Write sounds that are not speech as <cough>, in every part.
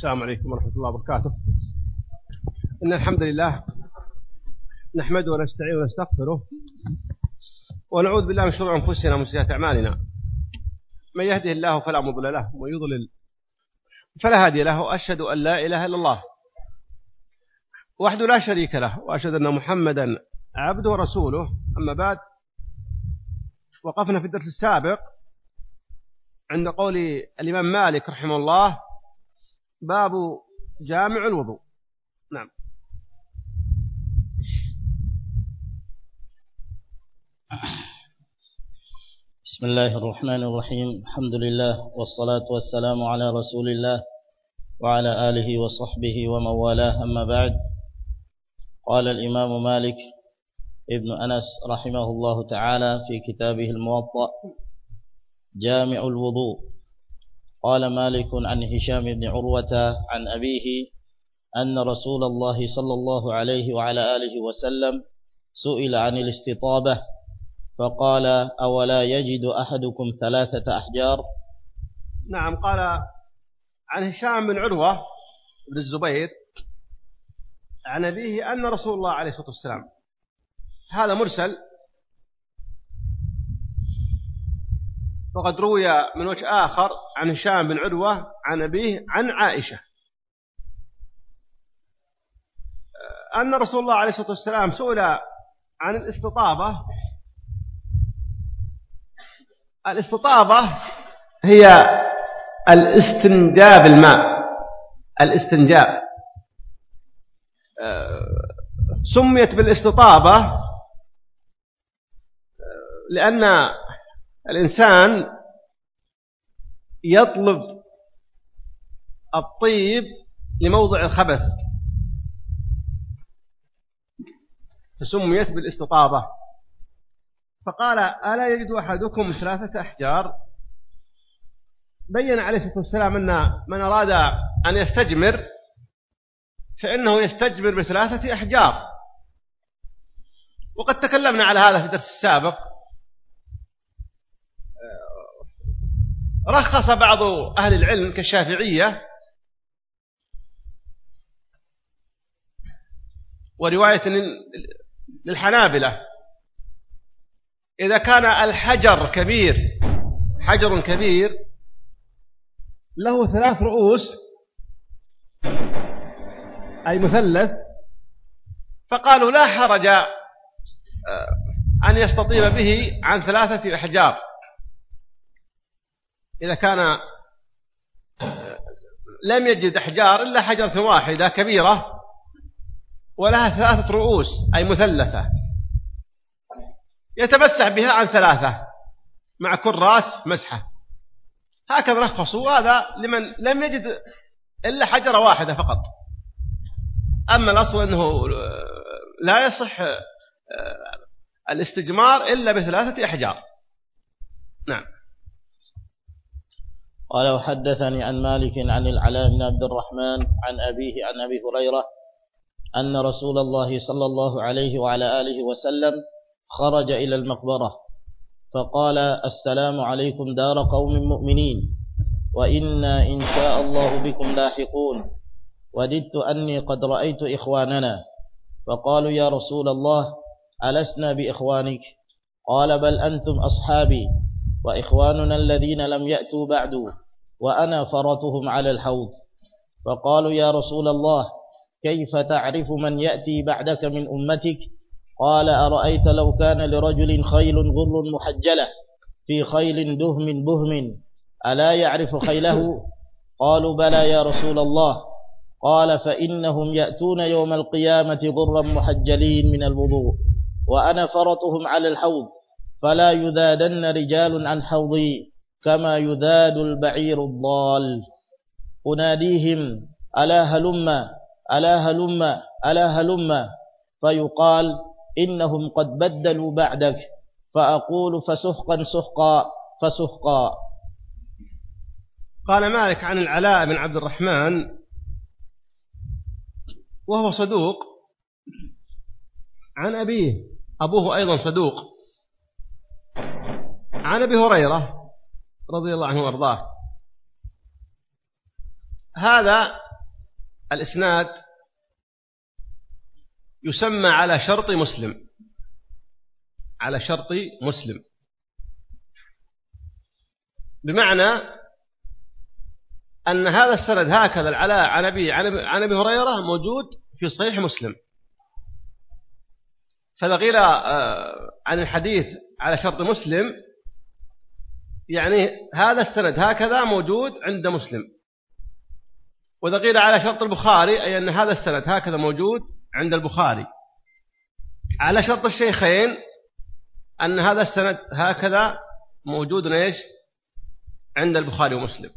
السلام عليكم ورحمة الله وبركاته. إن الحمد لله نحمده ونستعين ونستغفره ونعوذ بالله من شرور أنفسنا ومن سيئات أعمالنا. من يهده الله فلا مضل له ومن يضلل فلا هادي له وأشهد أن لا إله إلا الله وحده لا شريك له وأشهد أن محمدا عبده ورسوله. أما بعد وقفنا في الدرس السابق عند قول الإمام مالك رحمه الله باب جامع الوضوء. نعم. بسم الله الرحمن الرحيم. الحمد لله والصلاة والسلام على رسول الله وعلى آله وصحبه ومن والاه. أما بعد قال الإمام مالك ابن أنس رحمه الله تعالى في كتابه الموطأ جامع الوضوء. قال مالك عن هشام بن عروة عن أبيه أن رسول الله صلى الله عليه وعلى آله وسلم سئل عن الاستطابة فقال أولا يجد أحدكم ثلاثة أحجار؟ نعم قال عن هشام بن عروة بن الزبير عن أبيه أن رسول الله عليه الصلاة والسلام هذا مرسل وقد روي من وجه آخر عن هشام بن عروة عن أبيه عن عائشة. أن رسول الله عليه الصلاة والسلام سئل عن الاستطابة. الاستطابة هي الاستنجاب الماء الاستنجاب سميت بالاستطابة لأن الإنسان يطلب الطيب لموضع الخبث. فسميت بالاستطابة فقال ألا يجد أحدكم ثلاثة أحجار؟ بين عليه الصلاة والسلام أن من أراد أن يستجمر فإنه يستجمر بثلاثة أحجار. وقد تكلمنا على هذا في الدرس السابق. رخص بعض أهل العلم كالشافعية ورواية للحنابلة. إذا كان الحجر كبير حجر كبير له ثلاث رؤوس أي مثلث فقالوا لا حرج آه، أن يستطيب به عن ثلاثة أحجار. إذا كان آه، لم يجد أحجار إلا حجرة واحدة كبيرة ولها ثلاثة رؤوس أي مثلثة. يتمسح بها عن ثلاثة مع كل راس مسحة. هكذا رخصوا هذا لمن لم يجد إلا حجرة واحدة فقط. أما الأصل أنه لا يصح آه، الاستجمار إلا بثلاثة أحجار. نعم. قال وحدثني عن مالك عن العلاء بن عبد الرحمن عن أبيه عن أبي هريرة أن رسول الله صلى الله عليه وعلى آله وسلم خرج إلى المقبرة فقال السلام عليكم دار قوم مؤمنين وإنا إن شاء الله بكم لاحقون وددت أني قد رأيت إخواننا فقالوا يا رسول الله ألسنا بإخوانك قال بل أنتم أصحابي وإخواننا الذين لم يأتوا بعد وأنا فرطهم على الحوض. فقالوا يا رسول الله كيف تعرف من يأتي بعدك من أمتك؟ قال أرأيت لو كان لرجل خيل غر محجلة في خيل دهم بهم ألا يعرف خيله؟ قالوا بلى يا رسول الله. قال فإنهم يأتون يوم القيامة غرا محجلين من الوضوء وأنا فرطهم على الحوض. فلا يذادن رجال عن حوضي كما يذاد البعير الضال. أناديهم ألا هلم ألا هلم ألا هلم. فيقال إنهم قد بدلوا بعدك. فأقول فسحقا سحقا فسحقا. قال مالك عن العلاء بن عبد الرحمن وهو صدوق عن أبيه أبوه أيضا صدوق. عن أبي هريرة رضي الله عنه وأرضاه. هذا الإسناد يسمى على شرط مسلم. على شرط مسلم. بمعنى أن هذا السند هكذا العلاء عن أبي عن أبي هريرة موجود في صحيح مسلم. فإذا قيل آه، عن الحديث على شرط مسلم يعني هذا السند هكذا موجود عند مسلم. وإذا قيل على شرط البخاري أي أن هذا السند هكذا موجود عند البخاري. على شرط الشيخين أن هذا السند هكذا موجود إيش؟ عند البخاري ومسلم.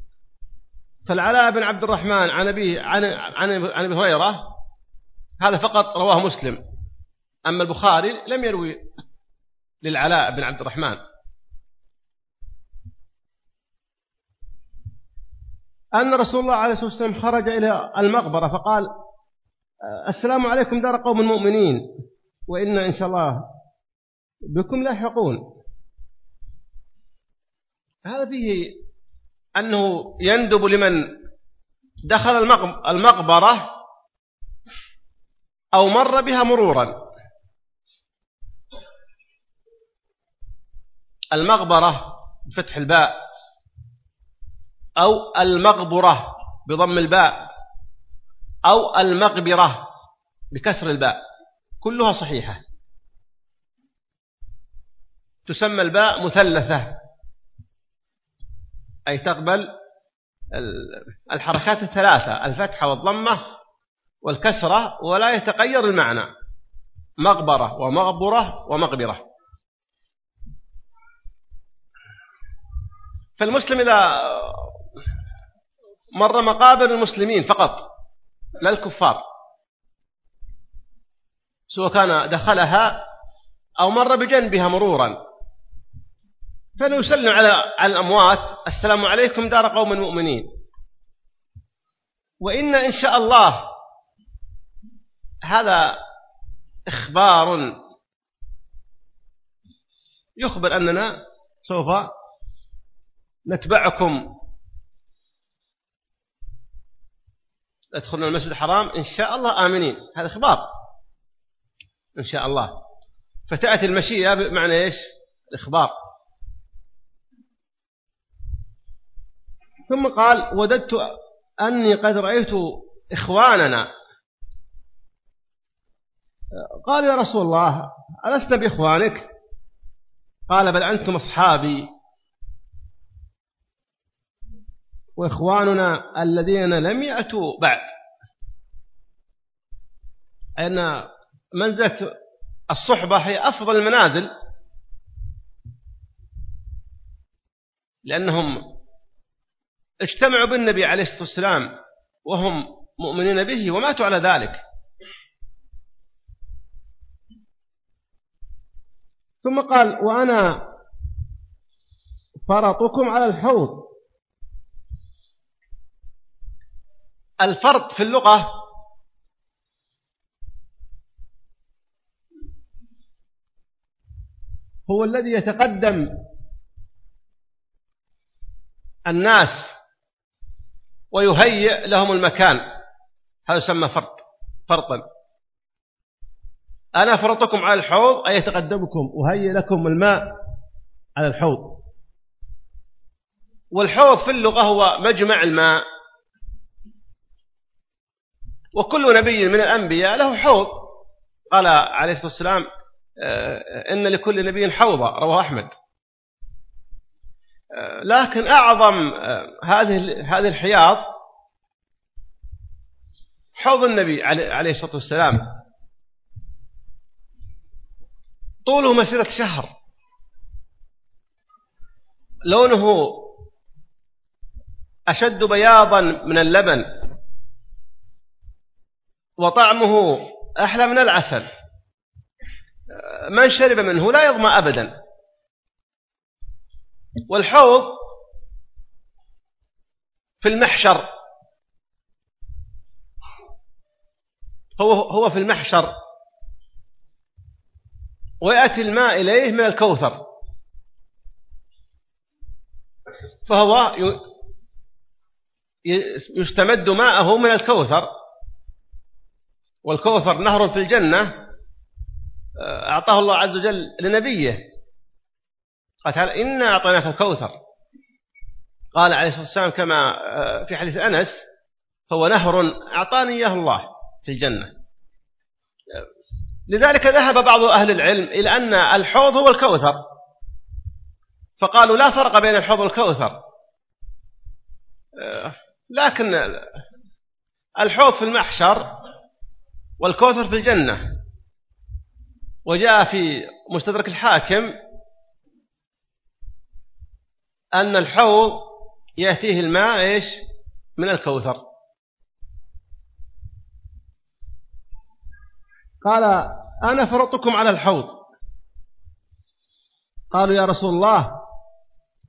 فالعلاء بن عبد الرحمن عن أبي عن عن أبي هريرة هذا فقط رواه مسلم. أما البخاري لم يروي للعلاء بن عبد الرحمن. أن رسول الله عليه الصلاة والسلام خرج إلى المقبرة فقال السلام عليكم دار قوم المؤمنين وإن إن شاء الله بكم لاحقون. هذا فيه أنه يندب لمن دخل المقبرة أو مر بها مرورا. المغبرة بفتح الباء. أو المغبرة بضم الباء أو المغبرة بكسر الباء. كلها صحيحة. تسمى الباء مثلثة. أي تقبل الحركات الثلاثة الفتحة والضمة والكسرة ولا يتغير المعنى. مغبرة ومغبرة ومغبرة فالمسلم إذا مر مقابر المسلمين فقط لا الكفار. سواء كان دخلها أو مر بجنبها مرورا. فليسلم على على الأموات السلام عليكم دار قوم المؤمنين. وإن إن شاء الله هذا إخبار يخبر أننا سوف نتبعكم أدخلنا المسجد الحرام إن شاء الله آمنين. هذا خبار إن شاء الله. فتأتي المشيئة بمعنى إيش؟ الإخبار. ثم قال وددت أني قد رأيت إخواننا. قال يا رسول الله ألسنا بإخوانك؟ قال بل أنتم أصحابي. وإخواننا الذين لم يأتوا بعد. أن منزلة الصحبة هي أفضل المنازل لأنهم اجتمعوا بالنبي عليه الصلاة والسلام وهم مؤمنين به وماتوا على ذلك. ثم قال وأنا فرطكم على الحوض. الفرط في اللغة هو الذي يتقدم الناس ويهيئ لهم المكان. هذا يسمى فرط فرطا أنا فرطكم على الحوض أي يتقدمكم؟ وهيئ لكم الماء على الحوض. والحوض في اللغة هو مجمع الماء. وكل نبي من الأنبياء له حوض. قال عليه الصلاة والسلام آه، إن لكل نبي حوضة رواه أحمد. آه، لكن أعظم آه، هذه هذه الحياض حوض النبي عليه الصلاة والسلام. طوله مسيرة شهر. لونه أشد بياضا من اللبن. وطعمه أحلى من العسل. من شرب منه لا يظمأ أبدا. والحوض في المحشر. هو هو في المحشر. ويأتي الماء إليه من الكوثر. فهو يستمد ماءه من الكوثر. والكوثر نهر في الجنة أعطاه الله عز وجل لنبيه. قال تعالى إنا أعطيناك الكوثر. قال عليه الصلاة والسلام كما في حديث أنس هو نهر أعطاني إياه الله في الجنة. لذلك ذهب بعض أهل العلم إلى أن الحوض هو الكوثر. فقالوا لا فرق بين الحوض والكوثر. لكن الحوض في المحشر والكوثر في الجنة. وجاء في مستدرك الحاكم أن الحوض يأتيه الماء إيش؟ من الكوثر. قال أنا فرطكم على الحوض. قالوا يا رسول الله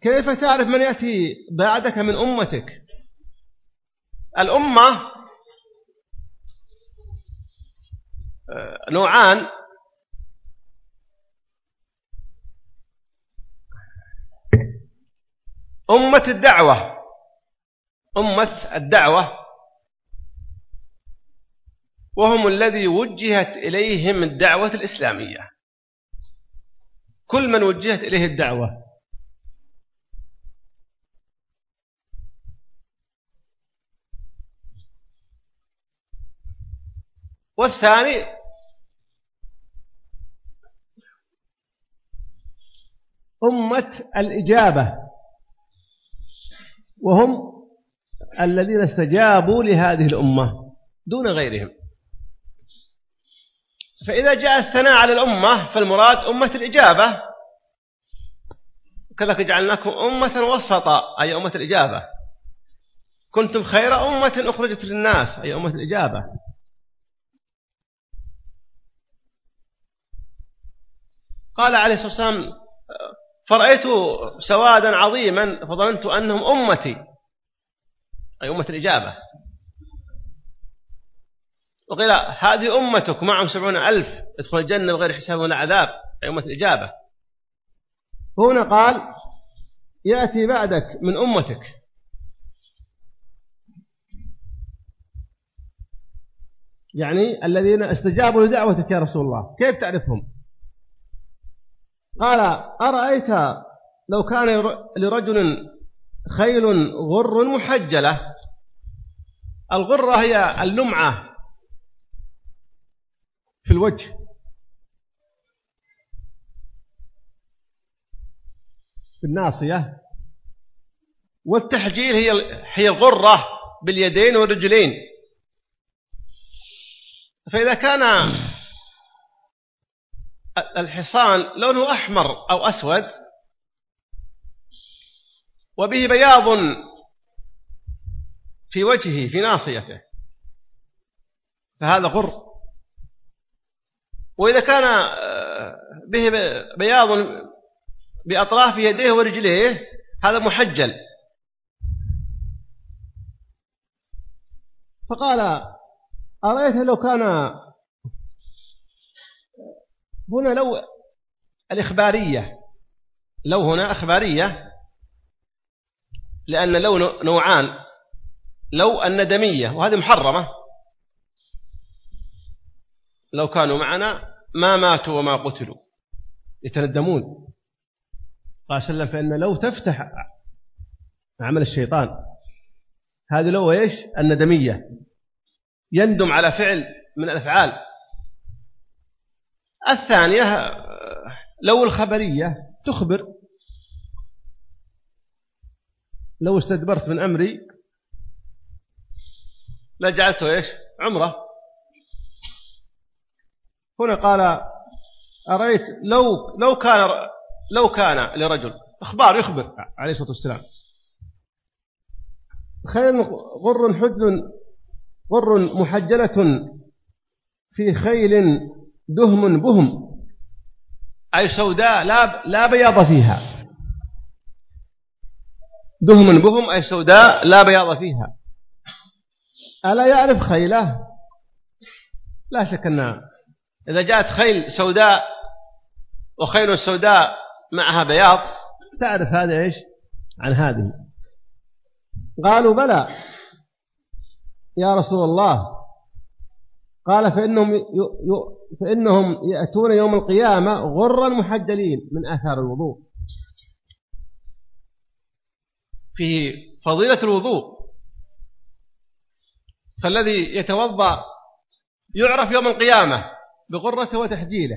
كيف تعرف من يأتي بعدك من أمتك؟ الأمة نوعان. أمة الدعوة. أمة الدعوة. وهم الذي وجهت إليهم الدعوة الإسلامية. كل من وجهت إليه الدعوة. والثاني أمة الإجابة وهم الذين استجابوا لهذه الأمة دون غيرهم. فإذا جاء الثناء على الأمة فالمراد أمة الإجابة. كذلك جعلناكم أمة وسطا أي أمة الإجابة. كنتم خير أمة أخرجت للناس أي أمة الإجابة. قال عليه الصلاة والسلام فرأيت سوادا عظيما فظننت أنهم أمتي أي أمة الإجابة. وقيل هذه أمتك معهم سبعون ألف ادخل الجنة بغير حساب ولا عذاب أي أمة الإجابة. هنا قال يأتي بعدك من أمتك. يعني الذين استجابوا لدعوتك يا رسول الله كيف تعرفهم؟ قال أرأيت لو كان لرجل خيل غر محجلة. الغرة هي اللمعة في الوجه. في الناصية. والتحجيل هي هي الغرة باليدين والرجلين. فإذا كان الحصان لونه أحمر أو أسود وبه بياض في وجهه في ناصيته. فهذا غر. وإذا كان آه، به بياض بأطراف يديه ورجليه هذا محجل. فقال أرأيت لو كان هنا لو الإخبارية لو هنا أخبارية لأن لو نوعان لو الندمية وهذه محرمة. لو كانوا معنا ما ماتوا وما قتلوا. يتندمون. قال سلم فإن لو تفتح عمل الشيطان هذه لو إيش؟ الندمية. يندم على فعل من الأفعال. الثانية لو الخبرية تخبر لو استدبرت من أمري لجعلته إيش؟ عمرة. هنا قال أرأيت لو لو كان لو كان لرجل أخبار يخبر عليه الصلاة والسلام. خيل غر حجل غر محجلة في خيل دهم بهم. أي سوداء لا لا بياض فيها. دهم بهم أي سوداء لا بياض فيها. ألا يعرف خيله؟ لا شك أن إذا جاءت خيل سوداء وخيل سوداء معها بياض تعرف هذا إيش؟ عن هذه. قالوا بلى. يا رسول الله قال فإنهم, فإنهم يأتون يوم القيامة غرا محجلين من آثار الوضوء. فيه فضيلة الوضوء فالذي يتوضأ يعرف يوم القيامة بغرته وتحجيله.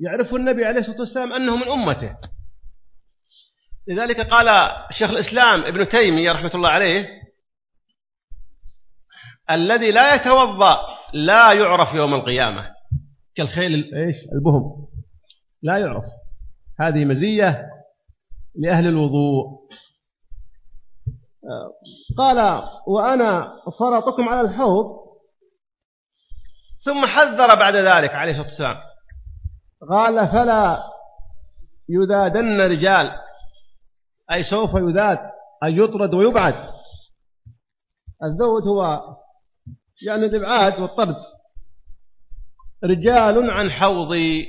يعرف النبي عليه الصلاة والسلام أنه من أمته. لذلك قال شيخ الإسلام ابن تيمية رحمة الله عليه الذي لا يتوضأ لا يعرف يوم القيامة. كالخيل إيش؟ البهم. لا يعرف. هذه مزية لأهل الوضوء. قال وأنا فرطكم على الحوض. ثم حذر بعد ذلك عليه الصلاة والسلام. قال فلا يذادن رجال. أي سوف يذاد أي يطرد ويبعد. الذود هو يعني الإبعاد والطرد. رجال عن حوضي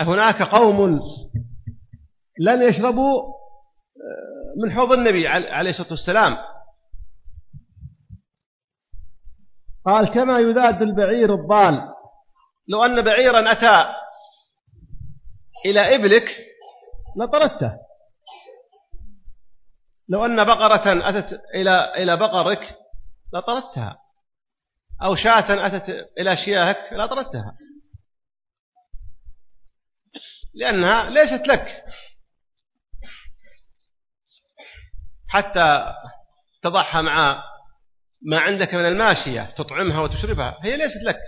هناك قوم لن يشربوا من حوض النبي عليه الصلاة والسلام. قال كما يذاد البعير الضال. لو أن بعيرا أتى إلى إبلك لطردته. لو أن بقرة أتت إلى إلى بقرك لطردتها. أو شاة أتت إلى شياهك لطردتها. لأنها ليست لك. حتى تضعها مع ما عندك من الماشية تطعمها وتشربها هي ليست لك.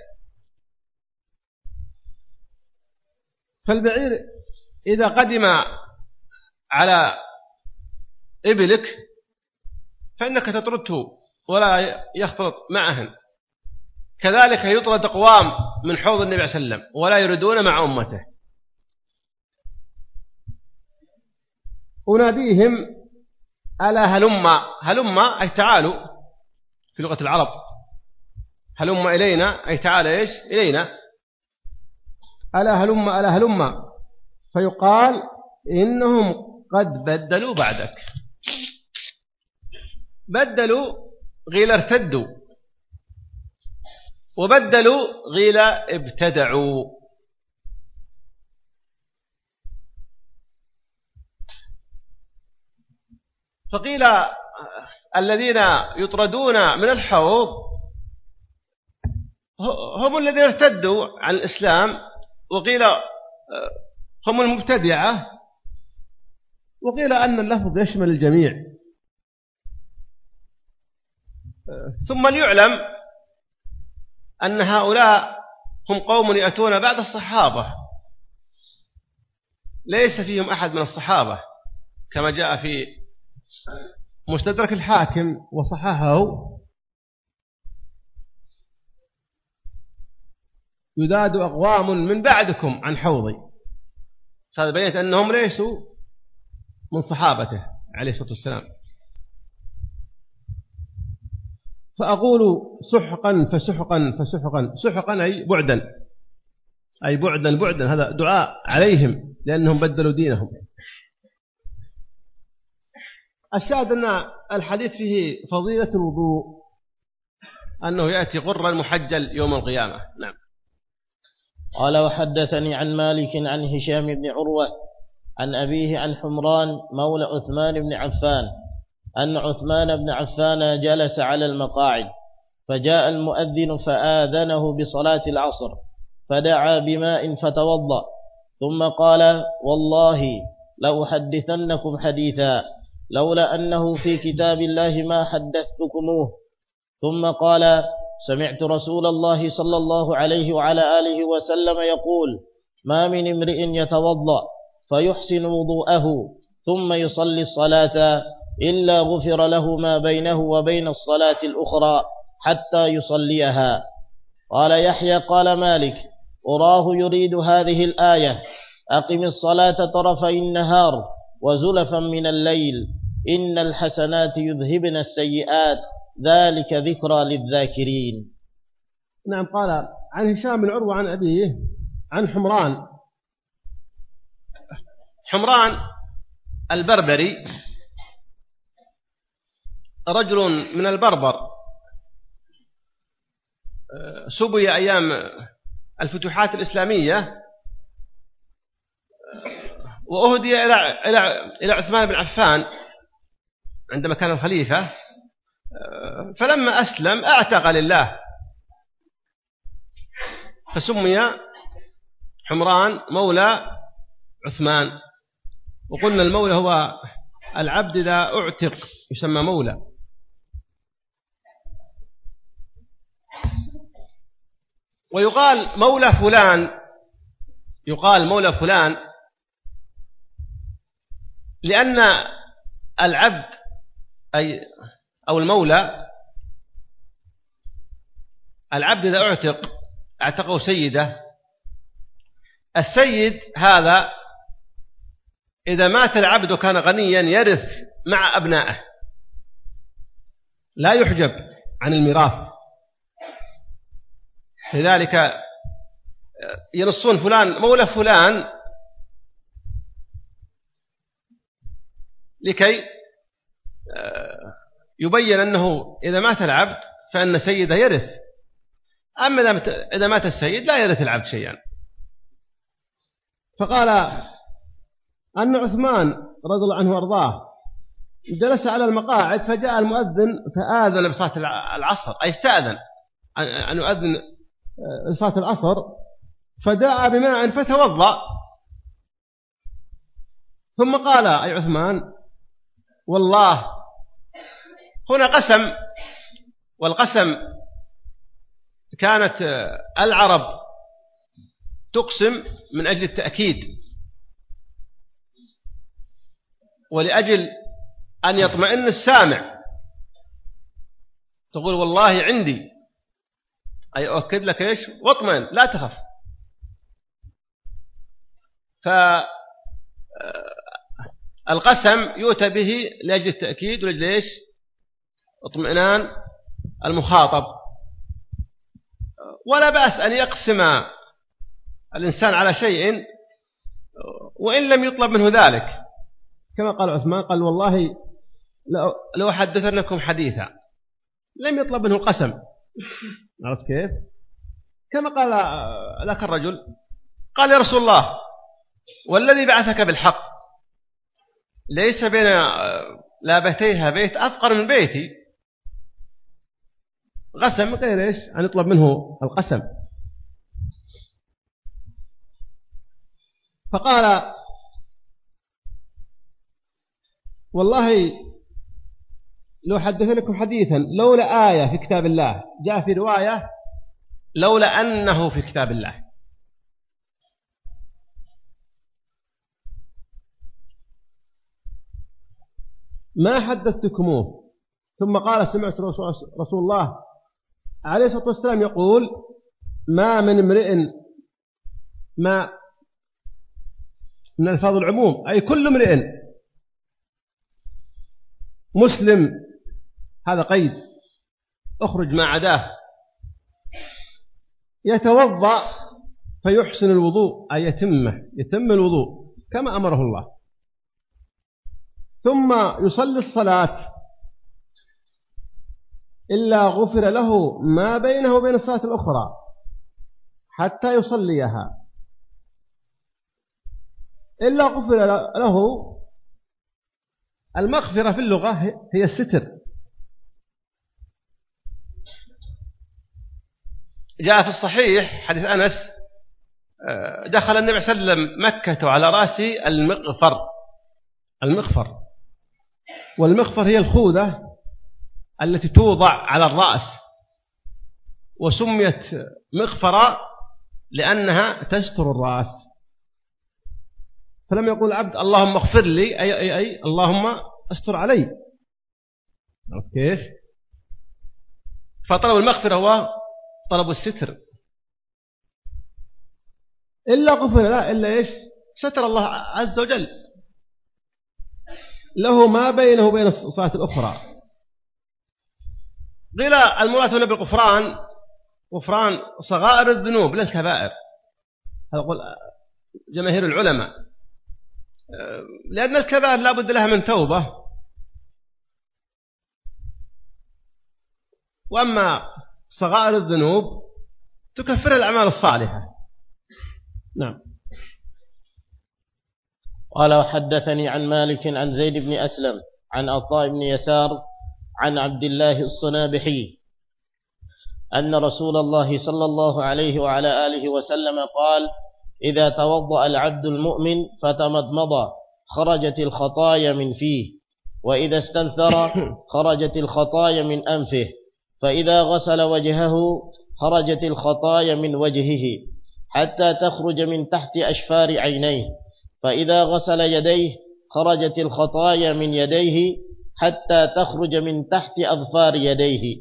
فالبعير إذا قدم على إبلك فإنك تطرده ولا يختلط معهن كذلك يطرد أقوام من حوض النبي صلى الله عليه وسلم ولا يردون مع أمته. أناديهم ألا هلما هلما أي تعالوا في لغة العرب. هلما إلينا أي تعال إيش؟ إلينا. ألا هلما ألا هلما فيقال إنهم قد بدلوا بعدك. بدلوا غيل ارتدوا وبدلوا غيل ابتدعوا. فقيل الذين يطردون من الحوض هم الذين ارتدوا عن الإسلام وقيل هم المبتدعة. وقيل أن اللفظ يشمل الجميع. ثم ليعلم أن هؤلاء هم قوم يأتون بعد الصحابة. ليس فيهم أحد من الصحابة كما جاء في مستدرك الحاكم وصححه. يداد أقوام من بعدكم عن حوضي. هذا بينت أنهم ليسوا من صحابته عليه الصلاة والسلام. فأقول سحقا فسحقا فسحقا. سحقا أي بعدا. أي بعدا بعدا. هذا دعاء عليهم لأنهم بدلوا دينهم. الشاهد أن الحديث فيه فضيلة الوضوء أنه يأتي غرا محجل يوم القيامة. نعم. قال وحدثني عن مالك عن هشام بن عروة عن أبيه عن حمران مولى عثمان بن عفان أن عثمان بن عفان جلس على المقاعد فجاء المؤذن فآذنه بصلاة العصر فدعا بماء فتوضأ ثم قال والله لأحدثنكم حديثا لولا أنه في كتاب الله ما حدثتكموه. ثم قال سمعت رسول الله صلى الله عليه وعلى آله وسلم يقول ما من امرئ يتوضأ فيحسن وضوءه ثم يصلي الصلاة إلا غفر له ما بينه وبين الصلاة الأخرى حتى يصليها. قال يحيى قال مالك أراه يريد هذه الآية أقم الصلاة طرفي النهار وزلفا من الليل إن الحسنات يذهبن السيئات ذلك ذكرى للذاكرين. نعم قال عن هشام بن عروة عن أبيه عن حمران حمران البربري رجل من البربر. سبي أيام الفتوحات الإسلامية. وأهدي إلى إلى إلى عثمان بن عفان عندما كان الخليفة. فلما أسلم أعتق لله. فسمي حمران مولى عثمان. وقلنا المولى هو العبد إذا أعتق يسمى مولى. ويقال مولى فلان يقال مولى فلان لأن العبد أي أو المولى العبد إذا أعتق أعتقه سيده السيد هذا إذا مات العبد وكان غنيا يرث مع أبنائه. لا يحجب عن الميراث. لذلك ينصون فلان مولى فلان لكي آه، يبين أنه إذا مات العبد فإن سيده يرث. أما إذا مات السيد لا يرث العبد شيئا. فقال أن عثمان رضي الله عنه وأرضاه جلس على المقاعد فجاء المؤذن فآذن بصلاة العصر أي استأذن أن يؤذن صلاة العصر فدعا بماء فتوضأ. ثم قال أي عثمان والله هنا قسم والقسم كانت العرب تقسم من أجل التأكيد. ولأجل أن يطمئن السامع. تقول والله عندي. أي أؤكد لك إيش؟ واطمئن لا تخف. فالقسم يؤتى به لأجل التأكيد ولأجل إيش؟ اطمئنان المخاطب. ولا بأس أن يقسم الإنسان على شيء وإن لم يطلب منه ذلك. كما قال عثمان قال والله لو حدثنكم حديثا. لم يطلب منه القسم. <laughs> عرفت كيف؟ كما قال لك الرجل قال يا رسول الله والذي بعثك بالحق ليس بين لابتيها بيت أفقر من بيتي. قسم غير إيش؟ أن يطلب منه القسم. فقال والله لو حدثنكم حديثا لولا آية في كتاب الله جاء في رواية لولا أنه في كتاب الله. ما حدثتكموه؟ ثم قال سمعت رسول الله عليه الصلاة والسلام يقول ما من امرئ ما من الفاظ العموم أي كل امرئ مسلم هذا قيد. اخرج ما عداه. يتوضأ فيحسن الوضوء أي يتمه يتم الوضوء كما أمره الله. ثم يصلي الصلاة. إلا غفر له ما بينه وبين الصلاة الأخرى حتى يصليها. إلا غفر له المغفرة في اللغة هي الستر. جاء في الصحيح حديث أنس آه، دخل النبي صلى الله عليه وسلم مكة على رأسه المغفر. المغفر. والمغفر هي الخوذة التي توضع على الرأس. وسميت مغفرة لأنها تستر الرأس. فلم يقول العبد اللهم اغفر لي أي, أي, أي اللهم استر علي. عرفت كيف؟ فطلب المغفرة هو طلب الستر. إلا غفر لا إلا إيش؟ ستر الله عز وجل. له ما بينه وبين الصلاة الأخرى. قيل المراد هنا بالغفران غفران صغائر الذنوب لا الكبائر هذا قول جماهير العلماء. لأن الكبائر لا بد لها من توبة. وأما صغائر الذنوب تكفر الأعمال الصالحة. نعم. قال وحدثني عن مالك عن زيد بن أسلم عن عطاء بن يسار عن عبد الله الصنابحي أن رسول الله صلى الله عليه وعلى آله وسلم قال إذا توضأ العبد المؤمن فتمضمض خرجت الخطايا من فيه. وإذا استنثر <coughs> خرجت الخطايا من أنفه. فإذا غسل وجهه خرجت الخطايا من وجهه. حتى تخرج من تحت أشفار عينيه. فإذا غسل يديه خرجت الخطايا من يديه. حتى تخرج من تحت أظفار يديه.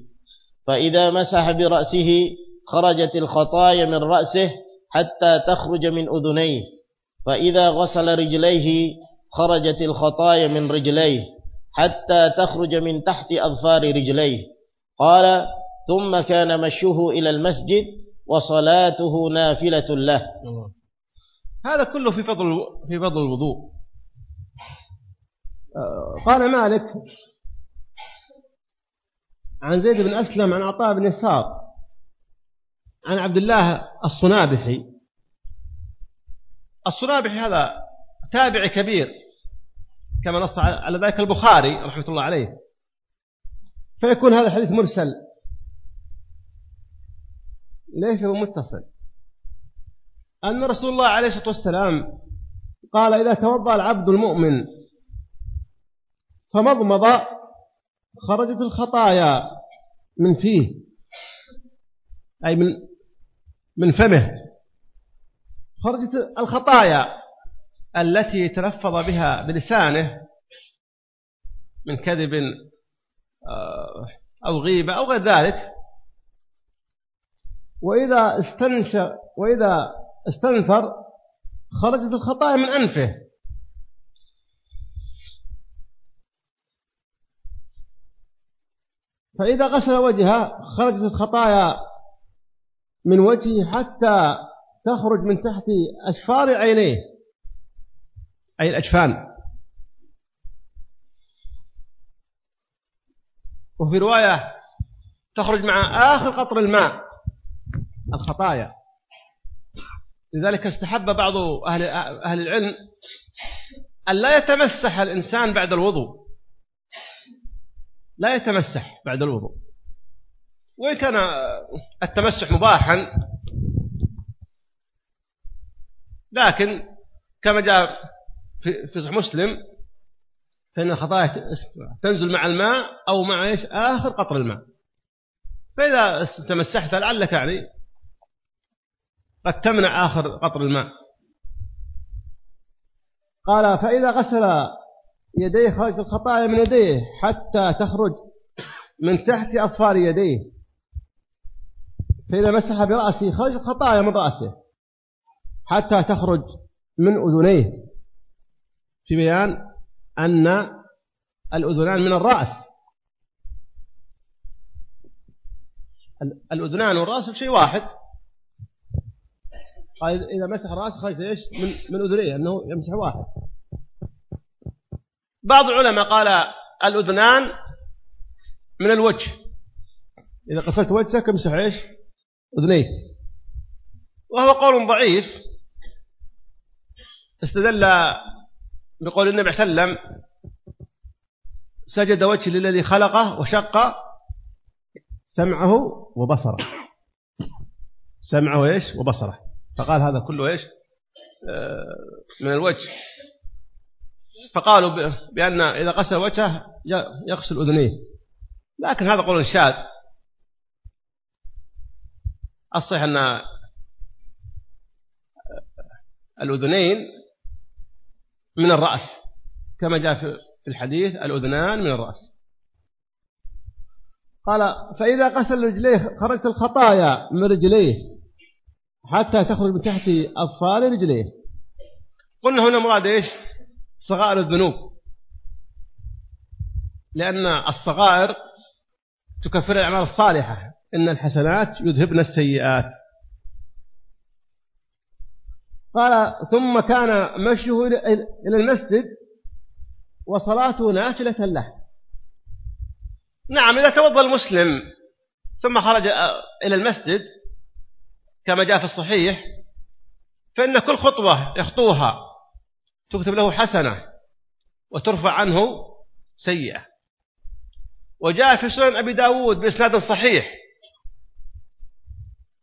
فإذا مسح برأسه خرجت الخطايا من رأسه. حتى تخرج من أذنيه. فإذا غسل رجليه خرجت الخطايا من رجليه حتى تخرج من تحت أظفار رجليه. قال ثم كان مشيه إلى المسجد وصلاته نافلة له. هذا كله في فضل في فضل الوضوء. آه، قال مالك عن زيد بن أسلم عن عطاء بن يسار عن عبد الله الصنابحي. الصنابحي هذا تابع كبير كما نص على ذلك البخاري رحمة الله عليه. فيكون هذا الحديث مرسل. ليس متصل. أن رسول الله عليه الصلاة والسلام قال إذا توضأ العبد المؤمن فمضمض خرجت الخطايا من فيه. أي من من فمه. خرجت الخطايا التي تلفظ بها بلسانه من كذب آه، أو غيبة أو غير ذلك. وإذا استنش وإذا استنثر خرجت الخطايا من أنفه. فإذا غسل وجهه خرجت الخطايا من وجهه حتى تخرج من تحت أشفار عينيه. أي الأجفان. وفي رواية تخرج مع آخر قطر الماء. الخطايا. لذلك استحب بعض أهل, أهل العلم أن لا يتمسح الإنسان بعد الوضوء. لا يتمسح بعد الوضوء. وإن كان التمسح مباحا. لكن كما جاء في صحيح مسلم فإن الخطايا تنزل مع الماء أو مع إيش؟ آخر قطر الماء. فإذا تمسحت لعلك يعني قد تمنع آخر قطر الماء. قال فإذا غسل يديه خرجت الخطايا من يديه حتى تخرج من تحت أصفار يديه. فإذا مسح برأسه خرجت الخطايا من رأسه حتى تخرج من أذنيه. في بيان أن الأذنان من الرأس. الأذنان والرأس شيء واحد. قال إذا مسح رأسه خرج إيش؟ من من أذنيه أنه يمسح واحد. بعض العلماء قال الأذنان من الوجه. إذا قفلت وجهك امسح إيش؟ أذنيه وهو قول ضعيف. استدل بقول النبي صلى الله عليه وسلم سجد وجه للذي خلقه وشق سمعه وبصره. سمعه إيش؟ وبصره. فقال هذا كله إيش؟ آه، من الوجه. فقالوا بأن إذا غسل وجهه يغسل أذنيه. لكن هذا قول شاذ الصحيح أن الأذنين من الرأس كما جاء في الحديث الأذنان من الرأس. قال فإذا غسل رجليه خرجت الخطايا من رجليه حتى تخرج من تحت أظفار رجليه. قلنا هنا مراد إيش؟ صغائر الذنوب. لأن الصغائر تكفر الأعمال الصالحة. إن الحسنات يذهبن السيئات. قال ثم كان مشيه إلى المسجد وصلاته نافلة له. نعم إذا توضى المسلم ثم خرج إلى المسجد كما جاء في الصحيح فإن كل خطوة يخطوها تكتب له حسنة وترفع عنه سيئة. وجاء في سنن أبي داود بإسناد صحيح.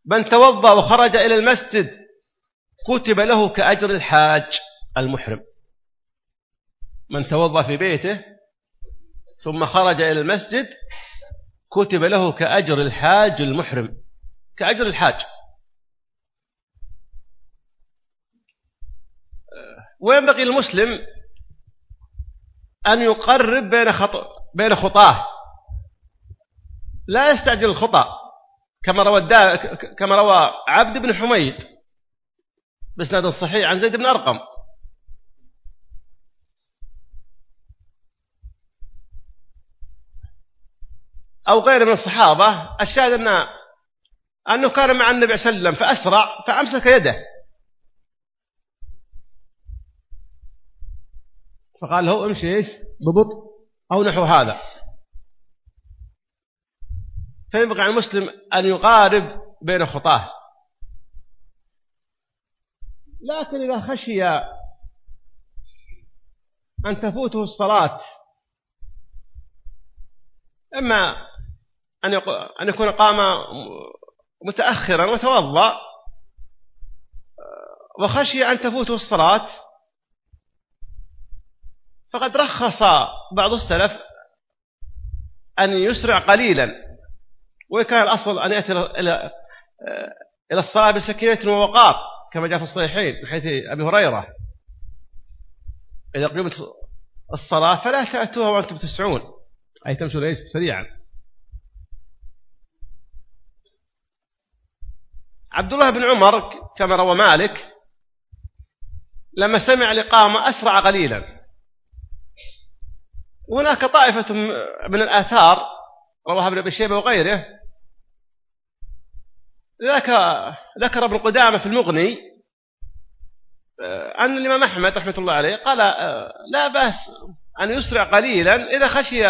من توضأ وخرج إلى المسجد كتب له كأجر الحاج المحرم. من توضأ في بيته ثم خرج إلى المسجد كتب له كأجر الحاج المحرم. كأجر الحاج. وينبغي المسلم أن يقرب بين. بين خطاه. لا يستعجل الخطأ. كما روى. كما روى عبد بن حميد بسناد صحيح عن زيد بن أرقم. أو غيره من الصحابة الشاهد أن أنه كان مع النبي صلى الله عليه وسلم فأسرع فأمسك يده. فقال له امشي إيش؟ ببطء أو نحو هذا. فينبغي على المسلم أن يقارب بين خطاه. لكن إذا خشي أن تفوته الصلاة إما أن يكون قام متأخرا وتوضأ وخشي أن تفوته الصلاة فقد رخص بعض السلف أن يسرع قليلا. وكان الأصل أن يأتي إلى إلى الصلاة بسكينة ووقار كما جاء في الصحيحين من حيث أبي هريرة. إذا قيمت الصلاة فلا تأتوها وأنتم تسعون أي تمشوا ليس سريعا. عبد الله بن عمر كما روى مالك لما سمع الإقامة أسرع قليلا. وهناك طائفة من الآثار رواه ابن أبي شيبة وغيره ذاك ذكر ابن قدامة في المغني أن الإمام أحمد رحمة الله عليه قال لا بأس أن يسرع قليلا إذا خشي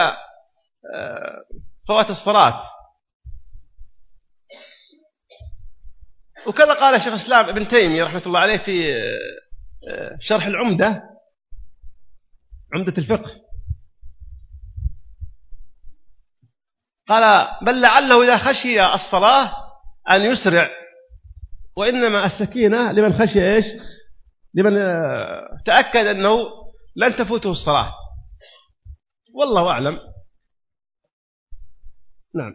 فوات الصلاة. وكذا قال شيخ الإسلام ابن تيمية رحمة الله عليه في شرح العمدة عمدة الفقه. قال بل لعله إذا خشي الصلاة أن يسرع وإنما السكينة لمن خشي إيش؟ لمن تأكد أنه لن تفوته الصلاة. والله أعلم. نعم.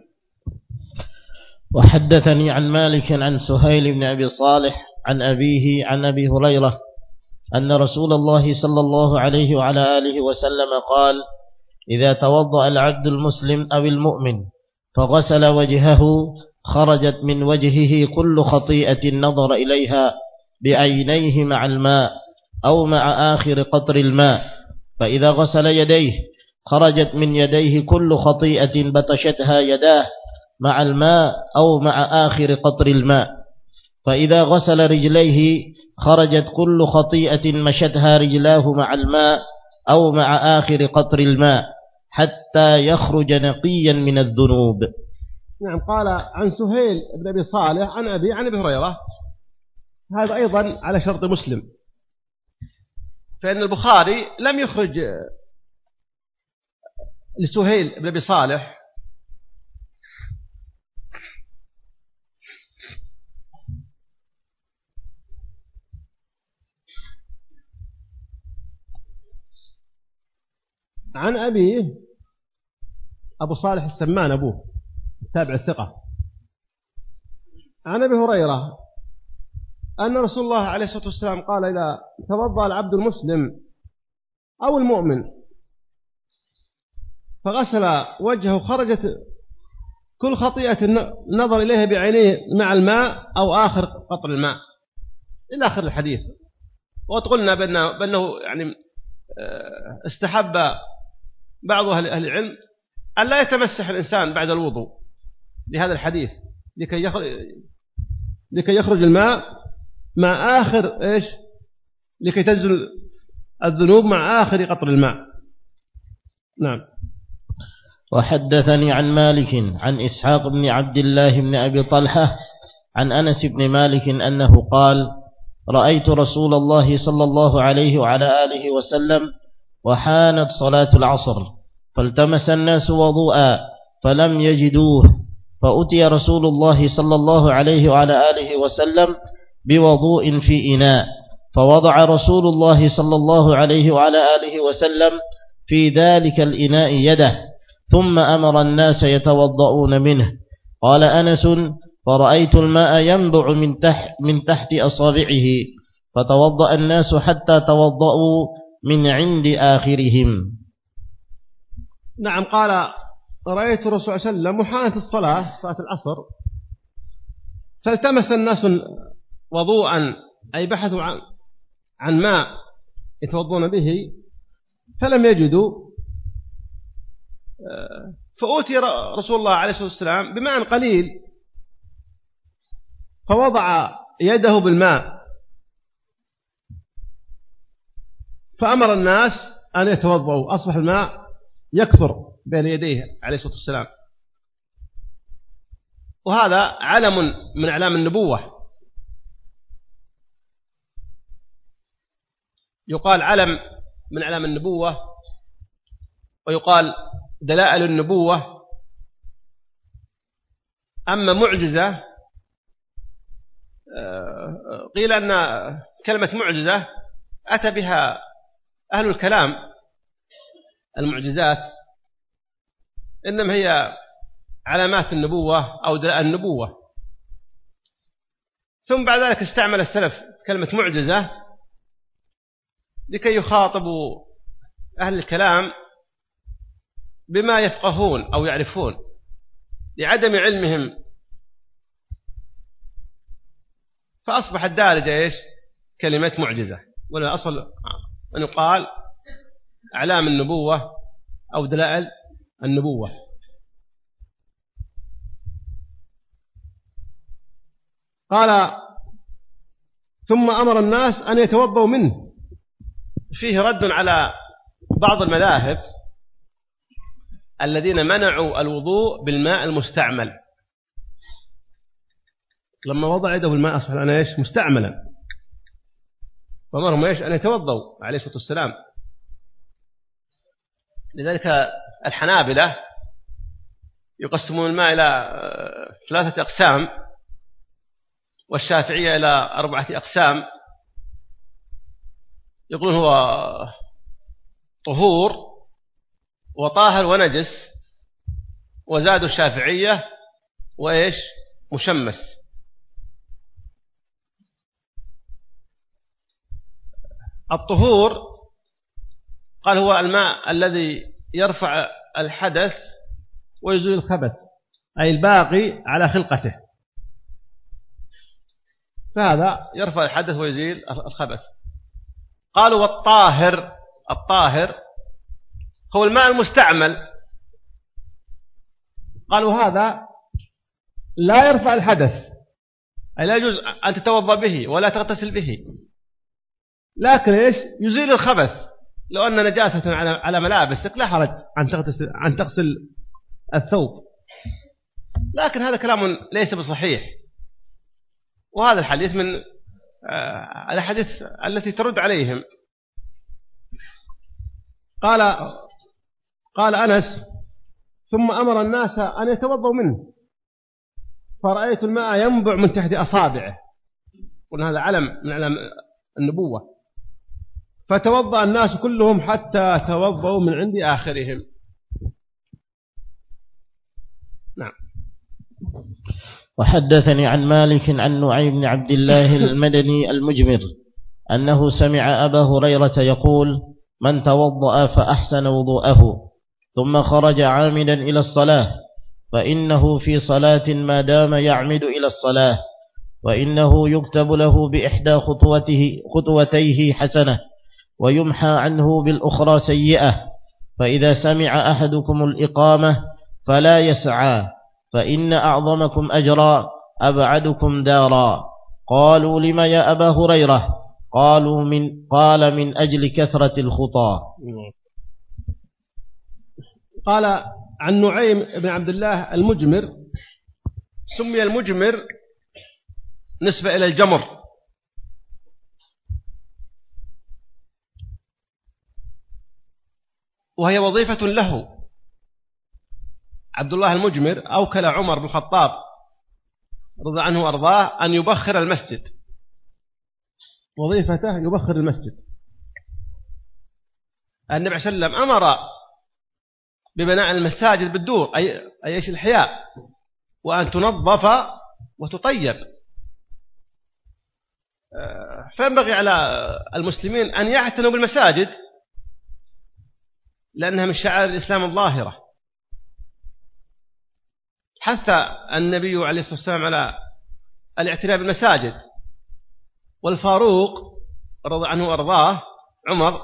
وحدثني عن مالك عن سهيل بن أبي صالح عن أبيه عن أبي هريرة أن رسول الله صلى الله عليه وعلى آله وسلم قال إذا توضأ العبد المسلم أو المؤمن فغسل وجهه خرجت من وجهه كل خطيئة نظر إليها بعينيه مع الماء أو مع آخر قطر الماء فإذا غسل يديه خرجت من يديه كل خطيئة بطشتها يداه مع الماء أو مع آخر قطر الماء فإذا غسل رجليه خرجت كل خطيئة مشتها رجلاه مع الماء أو مع آخر قطر الماء حتى يخرج نقيا من الذنوب. نعم قال عن سهيل بن أبي صالح عن أبي عن أبي هريرة. هذا أيضا على شرط مسلم. فإن البخاري لم يخرج لسهيل بن أبي صالح. عن أبيه أبو صالح السمان أبوه. التابع الثقة. عن أبي هريرة أن رسول الله عليه الصلاة والسلام قال إذا توضأ العبد المسلم أو المؤمن فغسل وجهه خرجت كل خطيئة نظر إليها بعينيه مع الماء أو آخر قطر الماء. إلى آخر الحديث. وقلنا بأنه, بأنه يعني آه، استحب بعض أهل العلم أن لا يتمسح الإنسان بعد الوضوء. لهذا الحديث. لكي يخرج, لكي يخرج الماء مع آخر إيش؟ لكي تنزل الذنوب مع آخر قطر الماء. نعم. وحدثني عن مالك عن إسحاق بن عبد الله بن أبي طلحة عن أنس بن مالك أنه قال رأيت رسول الله صلى الله عليه وعلى آله وسلم وحانت صلاة العصر فالتمس الناس وضوءا فلم يجدوه. فأتي رسول الله صلى الله عليه وعلى آله وسلم بوضوء في إناء فوضع رسول الله صلى الله عليه وعلى آله وسلم في ذلك الإناء يده ثم أمر الناس يتوضؤون منه. قال أنس فرأيت الماء ينبع من تحت, من تحت أصابعه فتوضأ الناس حتى توضأوا من عند آخرهم. نعم قال رأيت الرسول صلى الله عليه وسلم وحانت الصلاة صلاة العصر فالتمس الناس وضوءا أي بحثوا عن, عن ماء يتوضون به فلم يجدوا فأوتي رسول الله عليه الصلاة والسلام بماء قليل فوضع يده بالماء فأمر الناس أن يتوضأوا أصبح الماء يكثر. بين يديه عليه الصلاة والسلام. وهذا علم من أعلام النبوة. يقال علم من أعلام النبوة ويقال دلائل النبوة. أما معجزة آه، قيل أن كلمة معجزة أتى بها أهل الكلام المعجزات. إنما هي علامات النبوة أو دلائل النبوة. ثم بعد ذلك استعمل السلف كلمة معجزة لكي يخاطبوا أهل الكلام بما يفقهون أو يعرفون لعدم علمهم. فأصبح الدارجة إيش؟ كلمة معجزة. ولا أصل أن يقال أعلام النبوة أو دلائل النبوة. قال ثم أمر الناس أن يتوضوا منه. فيه رد على بعض المذاهب الذين منعوا الوضوء بالماء المستعمل. لما وضع يده بالماء أصبح الآن إيش؟ مستعملا. فأمرهم إيش؟ أن يتوضوا عليه الصلاة والسلام. لذلك الحنابلة يقسمون الماء إلى آه، ثلاثة أقسام والشافعية إلى أربعة أقسام. يقولون هو طهور وطاهر ونجس وزادوا الشافعية وإيش؟ مشمس. الطهور قال هو الماء الذي يرفع الحدث ويزيل الخبث أي الباقي على خلقته. فهذا يرفع الحدث ويزيل الخبث. قالوا والطاهر الطاهر هو الماء المستعمل. قالوا هذا لا يرفع الحدث أي لا يجوز أن تتوضأ به ولا تغتسل به. لكن إيش؟ يزيل الخبث. لو أن نجاسة على على ملابسك لا حرج أن تغتسل أن تغسل الثوب. لكن هذا كلام ليس بصحيح. وهذا الحديث من آه، الحديث التي ترد عليهم. قال قال أنس ثم أمر الناس أن يتوضوا منه. فرأيت الماء ينبع من تحت أصابعه. قلنا هذا علم من علم النبوة. فتوضأ الناس كلهم حتى توضأوا من عند آخرهم. نعم. وحدثني عن مالك عن نعيم بن عبد الله المدني المجمر أنه سمع أبا هريرة يقول من توضأ فأحسن وضوءه ثم خرج عامدا إلى الصلاة فإنه في صلاة ما دام يعمد إلى الصلاة وإنه يكتب له بإحدى خطوته خطوتيه حسنة. ويمحى عنه بالأخرى سيئة فإذا سمع أحدكم الإقامة فلا يسعى فإن أعظمكم أجرا أبعدكم دارا. قالوا لما يا أبا هريرة؟ قالوا من قال من أجل كثرة الخطى. قال عن نعيم بن عبد الله المجمر سمي المجمر نسبة إلى الجمر. وهي وظيفة له. عبد الله المجمر أوكل عمر بن الخطاب رضي عنه وأرضاه أن يبخر المسجد. وظيفته يبخر المسجد. النبي صلى الله عليه وسلم أمر ببناء المساجد بالدور أي, أي إيش الحياء؟ وأن تنظف وتطيب. آه، فينبغي على المسلمين أن يعتنوا بالمساجد. لأنها من شعائر الإسلام الظاهرة. حث النبي عليه الصلاة والسلام على الاعتناء بالمساجد. والفاروق رضي عنه وأرضاه عمر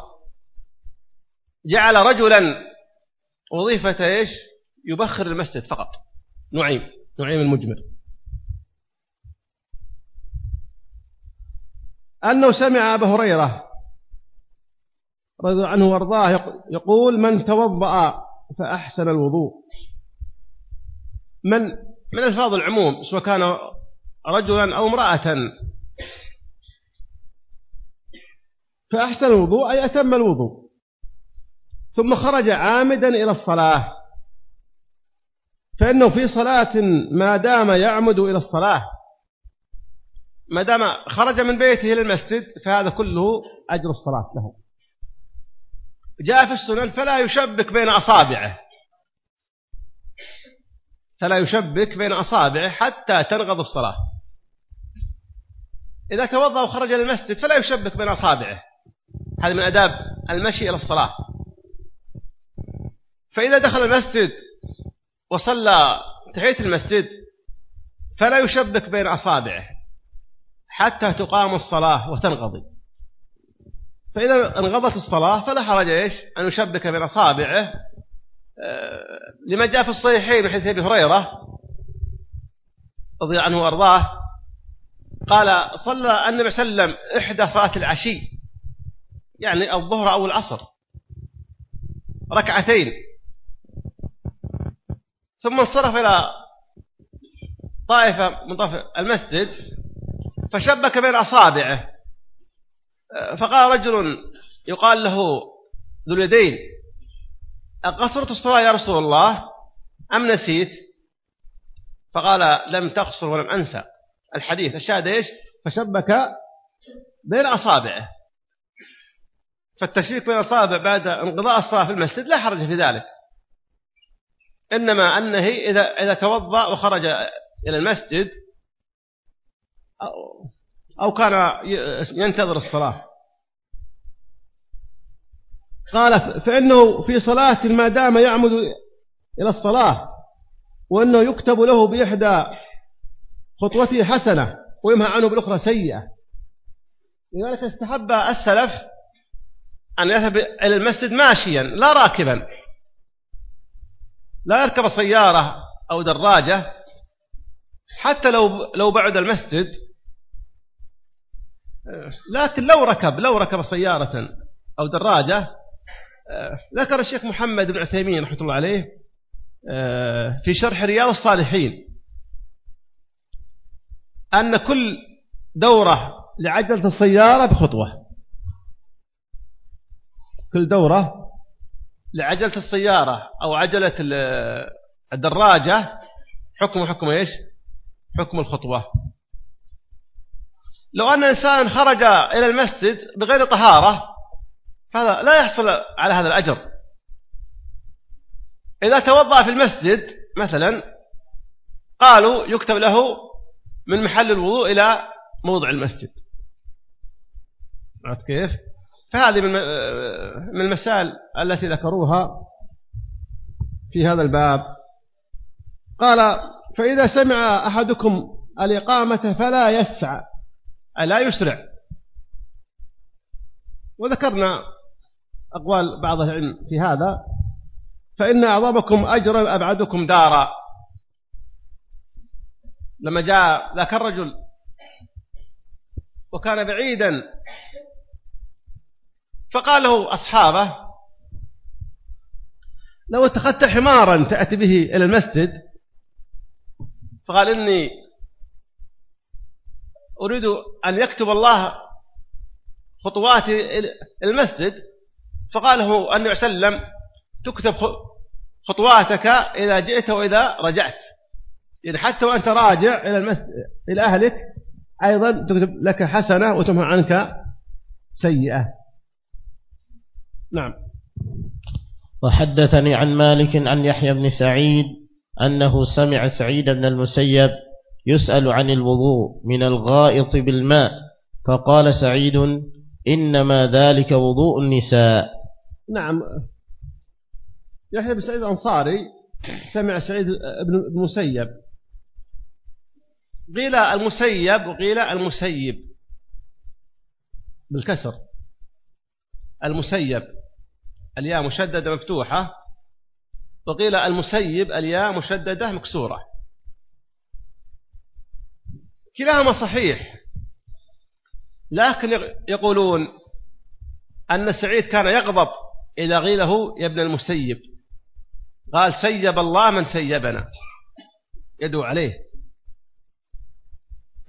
جعل رجلا وظيفة إيش؟ يبخر المسجد فقط. نعيم نعيم المجمر. أنه سمع أبا هريرة رضي عنه وارضاه يقول من توضأ فأحسن الوضوء. من من ألفاظ العموم سواء كان رجلا أو امرأة. فأحسن الوضوء أي أتم الوضوء. ثم خرج عامدا إلى الصلاة. فإنه في صلاة ما دام يعمد إلى الصلاة. ما دام خرج من بيته إلى المسجد فهذا كله أجر الصلاة له. جاء في السنن فلا يشبك بين أصابعه. فلا يشبك بين أصابعه حتى تنغض الصلاة. إذا توضأ وخرج إلى المسجد فلا يشبك بين أصابعه. هذا من أداب المشي إلى الصلاة. فإذا دخل المسجد وصلى تحية المسجد فلا يشبك بين أصابعه حتى تقام الصلاة وتنقضي فإذا انقضت الصلاة فلا حرج إيش؟ أن يشبك بين أصابعه آه، لما جاء في الصحيحين من حديث أبي هريرة رضي عنه وأرضاه قال صلى النبي صلى الله عليه وسلم إحدى صلاة العشي يعني الظهر أو العصر ركعتين. ثم انصرف إلى طائفة من طرف المسجد فشبك بين أصابعه. فقال رجل يقال له ذو اليدين أقصرت الصلاة يا رسول الله أم نسيت؟ فقال لم تقصر ولم أنسى. الحديث الشاهد إيش؟ فشبك بين أصابعه. فالتشبيك بين الأصابع بعد انقضاء الصلاة في المسجد لا حرج في ذلك. إنما أنه إذا, إذا توضأ وخرج إلى المسجد أو كان ينتظر الصلاة. قال فإنه في صلاة ما دام يعمد إلى الصلاة وأنه يكتب له بإحدى خطوته حسنة ويمهى عنه بالأخرى سيئة. لذلك استحب السلف أن يذهب إلى المسجد ماشيا لا راكبا. لا يركب سيارة أو دراجة حتى لو لو بعد المسجد لكن لو ركب لو ركب سيارة أو دراجة ذكر الشيخ محمد بن عثيمين رحمة الله عليه في شرح رياض الصالحين أن كل دورة لعجلة السيارة بخطوة. كل دورة لعجلة السيارة أو عجلة الدراجة حكم حكم إيش؟ حكم الخطوة. لو أن إنسان خرج إلى المسجد بغير طهارة فهذا لا يحصل على هذا الأجر. إذا توضأ في المسجد مثلا قالوا يكتب له من محل الوضوء إلى موضع المسجد. عرفت كيف؟ فهذه من المسائل التي ذكروها في هذا الباب. قال فإذا سمع أحدكم الإقامة فلا يسعى لا يسرع وذكرنا أقوال بعض العلم في هذا. فإن أعظمكم أجرا أبعدكم دارا. لما جاء ذاك الرجل وكان بعيدا فقال له أصحابه لو اتخذت حمارا تأتي به إلى المسجد؟ فقال إني أريد أن يكتب الله خطوات المسجد فقال له النبي صلى الله عليه وسلم تكتب خطواتك إذا جئت وإذا رجعت. يعني حتى وأنت راجع إلى المسجد إلى أهلك أيضا تكتب لك حسنة وتمحى عنك سيئة. نعم. وحدثني عن مالك عن يحيى بن سعيد أنه سمع سعيد بن المسيب يسأل عن الوضوء من الغائط بالماء. فقال سعيد إنما ذلك وضوء النساء. نعم. يحيى بن سعيد الأنصاري سمع سعيد بن المسيب. قيل المسيب وقيل المسيب. بالكسر. المسيب الياء مشددة مفتوحة وقيل المسيب الياء مشددة مكسورة. كلاهما صحيح. لكن يقولون أن سعيد كان يغضب إذا غيله يا ابن المسيب. قال سيب الله من سيبنا. يدعو عليه.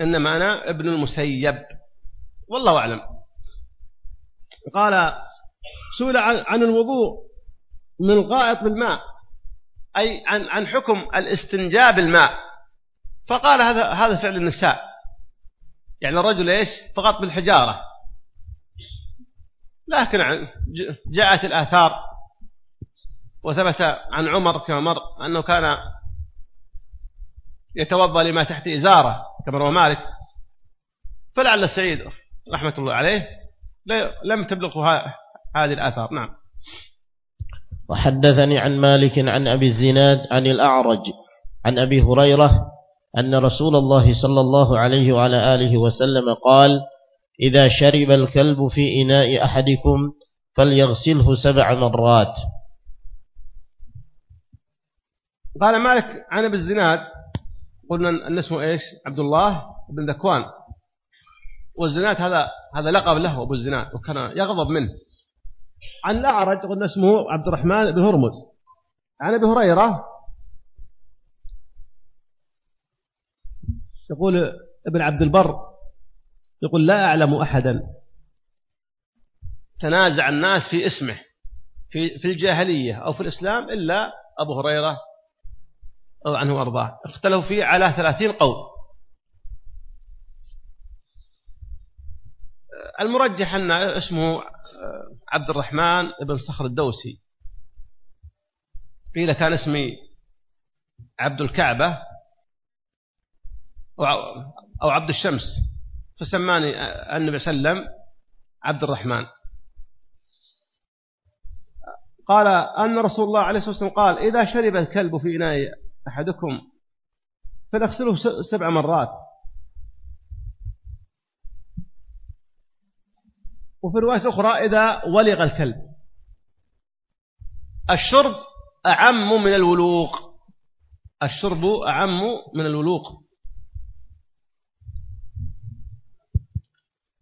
إنما أنا ابن المسيب. والله أعلم. قال سئل عن الوضوء من الغائط بالماء أي عن عن حكم الاستنجاب بالماء. فقال هذا هذا فعل النساء. يعني الرجل إيش؟ فقط بالحجارة. لكن جاءت الآثار وثبت عن عمر كما مر أنه كان يتوضأ لما تحت إزارة كما روى مالك. فلعل السعيد رحمة الله عليه لم تبلغه هذه الآثار. نعم. وحدثني عن مالك عن أبي الزناد عن الأعرج عن أبي هريرة أن رسول الله صلى الله عليه وعلى آله وسلم قال إذا شرب الكلب في إناء أحدكم فليغسله سبع مرات. قال مالك عن أبي الزناد قلنا أن اسمه إيش؟ عبد الله بن ذكوان. والزناد هذا هذا لقب له أبو الزناد وكان يغضب منه. عن الأعرج قلنا اسمه عبد الرحمن بن هرمز. عن أبي هريرة يقول ابن عبد البر يقول لا أعلم أحدا. تنازع الناس في اسمه في في الجاهلية أو في الإسلام إلا أبو هريرة رضي عنه وأرضاه. اختلفوا فيه على ثلاثين قول المرجح أن اسمه عبد الرحمن بن صخر الدوسي. قيل كان اسمي عبد الكعبة. أو عبد الشمس فسماني النبي صلى الله عليه وسلم عبد الرحمن. قال أن رسول الله عليه الصلاة والسلام قال إذا شرب الكلب في إناء أحدكم فليغسله سبع مرات. وفي رواية أخرى إذا ولغ الكلب. الشرب أعم من الولوق. الشرب أعم من الولوق.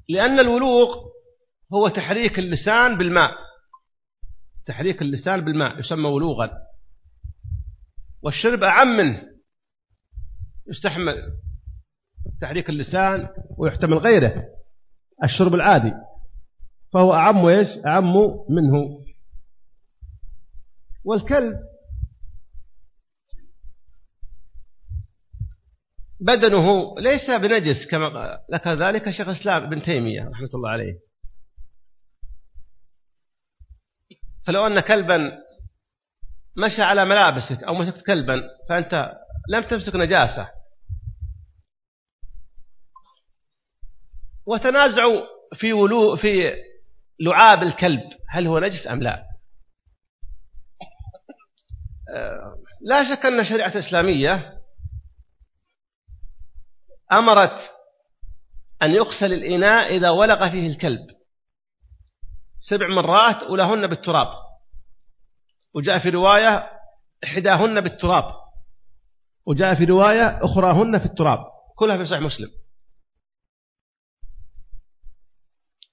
لأن الولوق هو تحريك اللسان بالماء. تحريك اللسان بالماء يسمى ولوغا. والشرب أعم منه. يستحمل تحريك اللسان ويحتمل غيره. الشرب العادي فهو أعم إيش؟ أعم منه. والكلب بدنه ليس بنجس كما ذكر ذلك شيخ الإسلام ابن تيمية رحمة الله عليه. فلو أن كلبا مشى على ملابسك أو مسكت كلبا فأنت لم تمسك نجاسة. وتنازعوا في ولو في لعاب الكلب هل هو نجس أم لا؟ آه، لا شك أن الشريعة الإسلامية أمرت أن يغسل الإناء إذا ولغ فيه الكلب. سبع مرات ولهن بالتراب. وجاء في رواية إحداهن بالتراب. وجاء في رواية أخراهن في التراب. كلها في صحيح مسلم.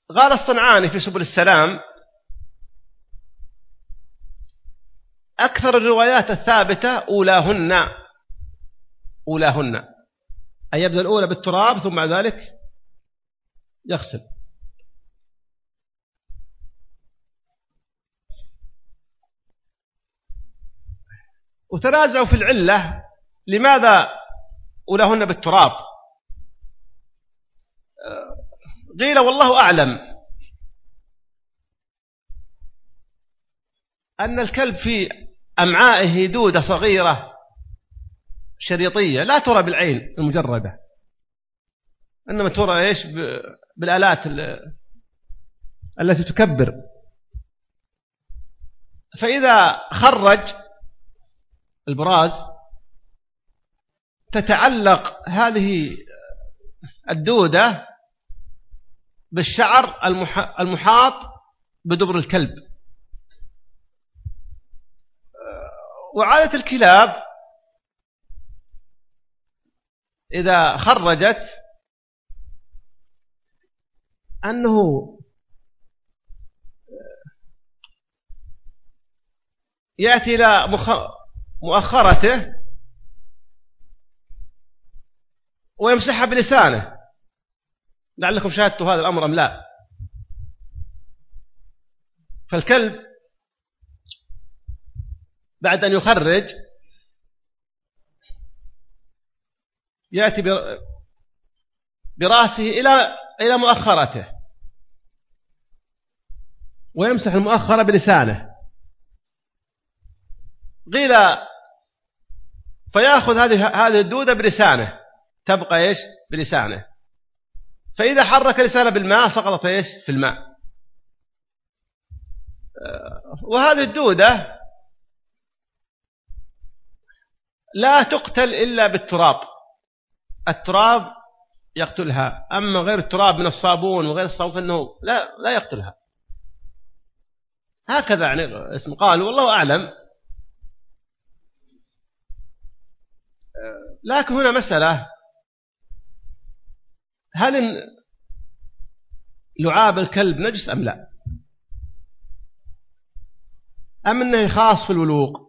قال الصنعاني في سبل السلام أكثر الروايات الثابتة أولاهن. أولاهن. أن يبدأ الأولى بالتراب ثم بعد ذلك يغسل. وتنازعوا في العلة لماذا أولهن بالتراب؟ قيل والله أعلم. أن الكلب في أمعائه دودة صغيرة شريطية لا ترى بالعين المجردة. إنما ترى إيش؟ بالآلات التي تكبر. فإذا خرج البراز تتعلق هذه الدودة بالشعر المحاط بدبر الكلب. وعادة الكلاب إذا خرجت أنه يأتي إلى مؤخرته ويمسحها بلسانه. لعلكم شاهدتوا هذا الأمر أم لا؟ فالكلب بعد أن يخرج يأتي برأسه إلى إلى مؤخرته. ويمسح المؤخرة بلسانه. قيل فيأخذ هذه هذه الدودة بلسانه. تبقى إيش؟ بلسانه. فإذا حرك لسانه بالماء سقطت إيش؟ في الماء. وهذه الدودة لا تقتل إلا بالتراب. التراب يقتلها. أما غير التراب من الصابون وغير الصابون فإنه لا, لا يقتلها. هكذا يعني اسم قال والله أعلم. لكن هنا مسألة. هل لعاب الكلب نجس أم لا؟ أم أنه خاص في الولوق؟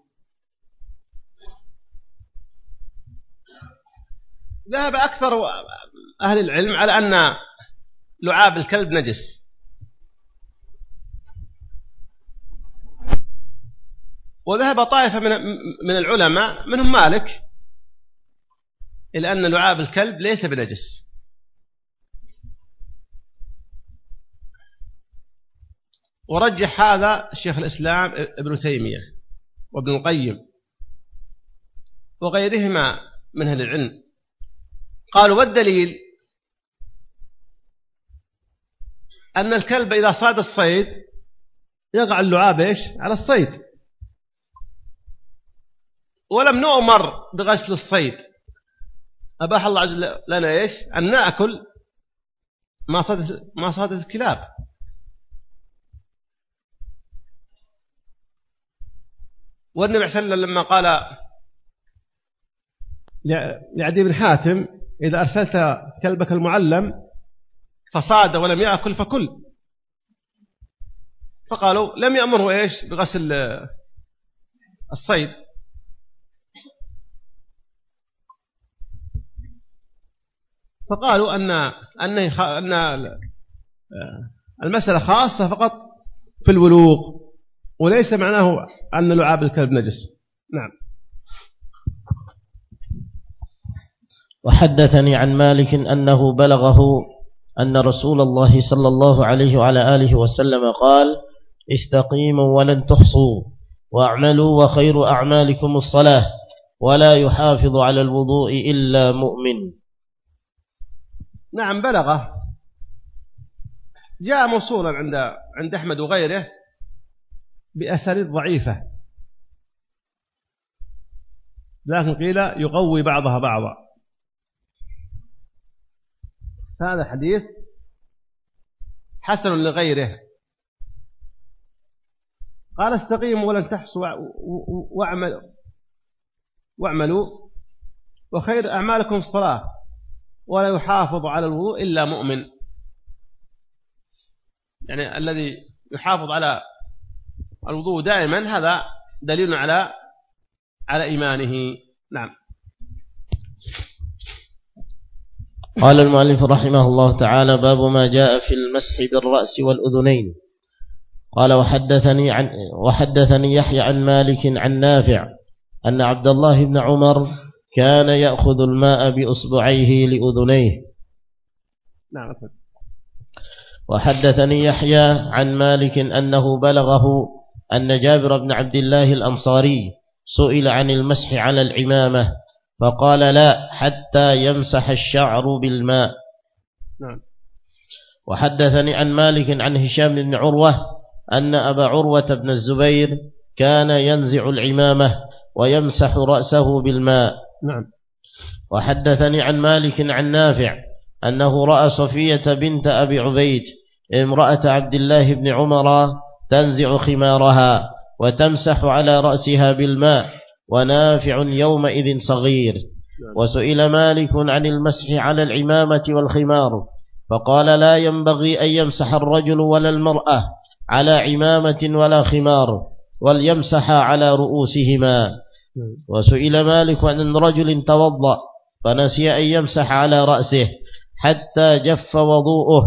ذهب أكثر أهل العلم على أن لعاب الكلب نجس. وذهب طائفة من من العلماء منهم مالك إلى أن لعاب الكلب ليس بنجس. ورجح هذا شيخ الإسلام ابن تيمية وابن القيم وغيرهما من أهل العلم. قالوا والدليل أن الكلب إذا صاد الصيد يقع اللعاب إيش؟ على الصيد. ولم نؤمر بغسل الصيد. أباح الله عز وجل لنا إيش؟ أن نأكل ما صادت ما صادت الكلاب. والنبي صلى الله عليه وسلم لما قال لعدي بن حاتم إذا أرسلت كلبك المعلم فصاد ولم يأكل فكل فقالوا لم يأمره إيش؟ بغسل الصيد. فقالوا أن أن أن المسألة خاصة فقط في الولوغ وليس معناه أن لعاب الكلب نجس. نعم. وحدثني عن مالك أنه بلغه أن رسول الله صلى الله عليه وعلى آله وسلم قال استقيموا ولن تحصوا واعملوا وخير أعمالكم الصلاة ولا يحافظ على الوضوء إلا مؤمن. نعم بلغه. جاء موصولا عند عند أحمد وغيره بأساليب ضعيفة. لكن قيل يقوي بعضها بعضا. هذا حديث حسن لغيره. قال استقيموا ولن تحصوا واعملوا واعملوا وخير أعمالكم الصلاة. ولا يحافظ على الوضوء إلا مؤمن. يعني الذي يحافظ على الوضوء دائما هذا دليل على على إيمانه. نعم. قال المؤلف رحمه الله تعالى باب ما جاء في المسح بالرأس والأذنين. قال وحدثني عن وحدثني يحيى عن مالك عن نافع أن عبد الله بن عمر كان يأخذ الماء بأصبعيه لأذنيه. نعم. وحدثني يحيى عن مالك أنه بلغه أن جابر بن عبد الله الأنصاري سئل عن المسح على العمامة فقال لا حتى يمسح الشعر بالماء. نعم. وحدثني عن مالك عن هشام بن عروة أن أبا عروة بن الزبير كان ينزع العمامة ويمسح رأسه بالماء. نعم. وحدثني عن مالك عن نافع أنه رأى صفية بنت أبي عبيد امرأة عبد الله بن عمر تنزع خمارها وتمسح على رأسها بالماء. ونافع يومئذ صغير. وسئل مالك عن المسح على العمامة والخمار فقال لا ينبغي أن يمسح الرجل ولا المرأة على عمامة ولا خمار وليمسح على رؤوسهما. وسئل مالك عن رجل توضأ فنسي أن يمسح على رأسه حتى جف وضوءه.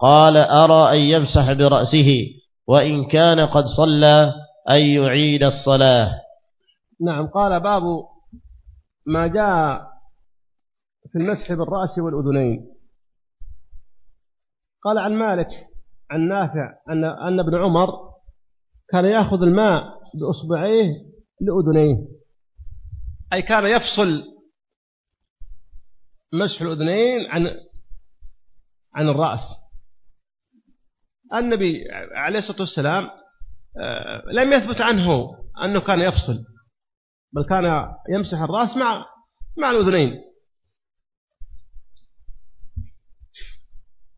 قال أرى أن يمسح برأسه وإن كان قد صلى أن يعيد الصلاة. نعم قال باب ما جاء في المسح بالرأس والأذنين. قال عن مالك عن نافع أن أن ابن عمر كان يأخذ الماء بأصبعيه لأذنيه. أي كان يفصل مسح الأذنين عن عن الرأس. النبي عليه الصلاة والسلام آه، لم يثبت عنه أنه كان يفصل. بل كان يمسح الرأس مع مع الأذنين.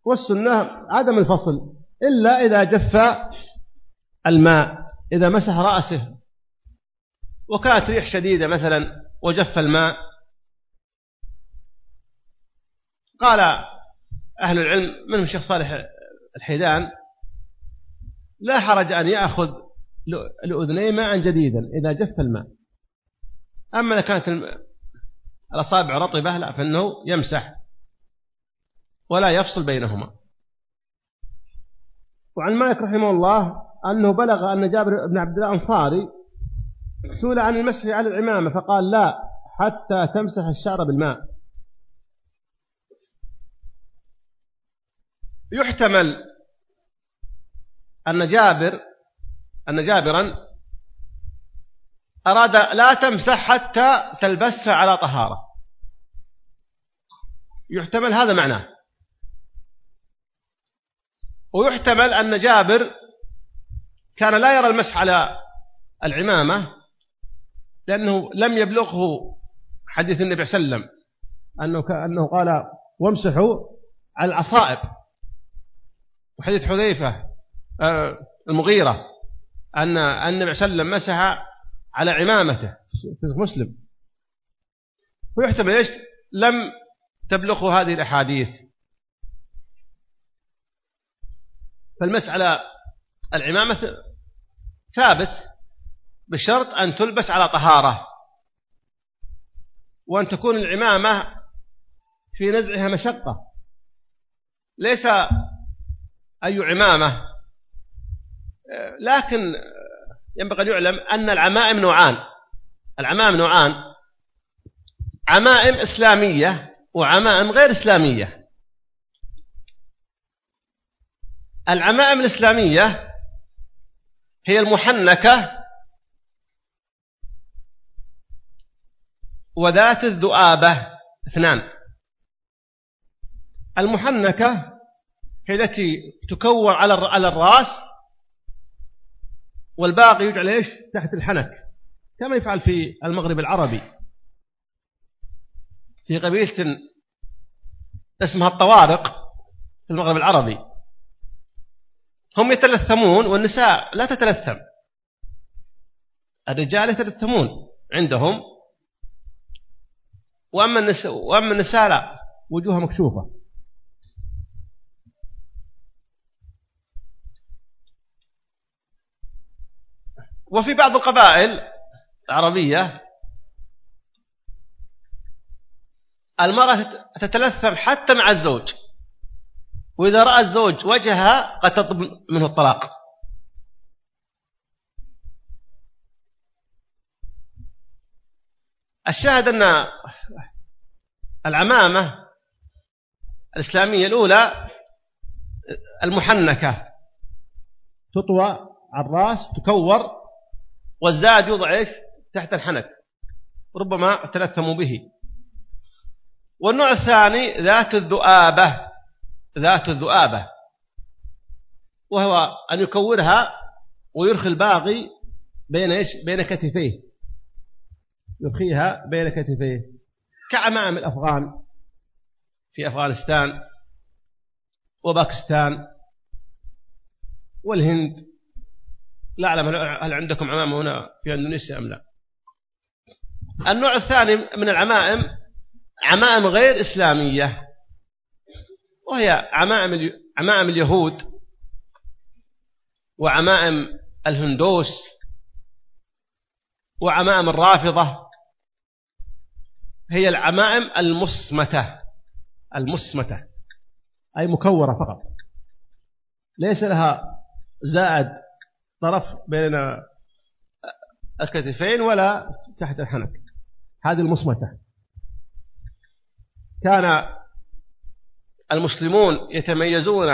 والسنة عدم الفصل إلا إذا جف الماء إذا مسح رأسه. وكانت ريح شديدة مثلا وجف الماء. قال أهل العلم منهم الشيخ صالح الحيدان لا حرج أن يأخذ الأذنين ماء جديدا إذا جف الماء. أما إذا كانت الأصابع رطبة لا فإنه يمسح ولا يفصل بينهما. وعن مالك رحمه الله أنه بلغ أن جابر بن عبد الله الأنصاري سئل عن المسح على العمامة فقال لا حتى تمسح الشعر بالماء. يحتمل أن جابر أن جابرا أراد لا تمسح حتى تلبسها على طهارة. يحتمل هذا معناه. ويحتمل أن جابر كان لا يرى المسح على العمامة لأنه لم يبلغه حديث النبي صلى الله عليه وسلم أنه, أنه قال وامسحوا على العصائب وحديث حذيفة آه، المغيرة أن النبي صلى الله عليه وسلم مسح على عمامته في مسلم. ويحتمل إيش؟ لم تبلغه هذه الأحاديث. فالمس على العمامة ثابت بشرط أن تلبس على طهارة وأن تكون العمامة في نزعها مشقة. ليس أي عمامة لكن ينبغي أن يعلم أن العمائم نوعان. العمائم نوعان. عمائم إسلامية وعمائم غير إسلامية. العمائم الإسلامية هي المحنكة وذات الذؤابة اثنان. المحنكة هي التي تكور على الرأس والباقي يجعل إيش؟ تحت الحنك كما يفعل في المغرب العربي. في قبيلة اسمها الطوارق في المغرب العربي. هم يتلثمون والنساء لا تتلثم. الرجال يتلثمون عندهم. وأما النساء, وأما النساء لا وجوهها مكشوفة. وفي بعض القبائل العربية المرأة تتلثم حتى مع الزوج. وإذا رأى الزوج وجهها قد تطلب منه الطلاق. الشاهد أن العمامة الإسلامية الأولى المحنكة تطوى على الرأس تكور والزاد يوضع إيش؟ تحت الحنك. ربما تلثموا به. والنوع الثاني ذات الذؤابة. ذات الذؤابة. وهو أن يكورها ويرخي الباقي بين إيش؟ بين كتفيه. يرخيها بين كتفيه. كعمام الأفغان. في أفغانستان وباكستان والهند. لا أعلم هل عندكم عمامة هنا في أندونيسيا أم لا. النوع الثاني من العمائم عمائم غير إسلامية وهي عمائم عمائم اليهود وعمائم الهندوس وعمائم الرافضة. هي العمائم المصمتة. المصمتة. أي مكورة فقط. ليس لها زائد طرف بين الكتفين ولا تحت الحنك. هذه المصمتة. كان المسلمون يتميزون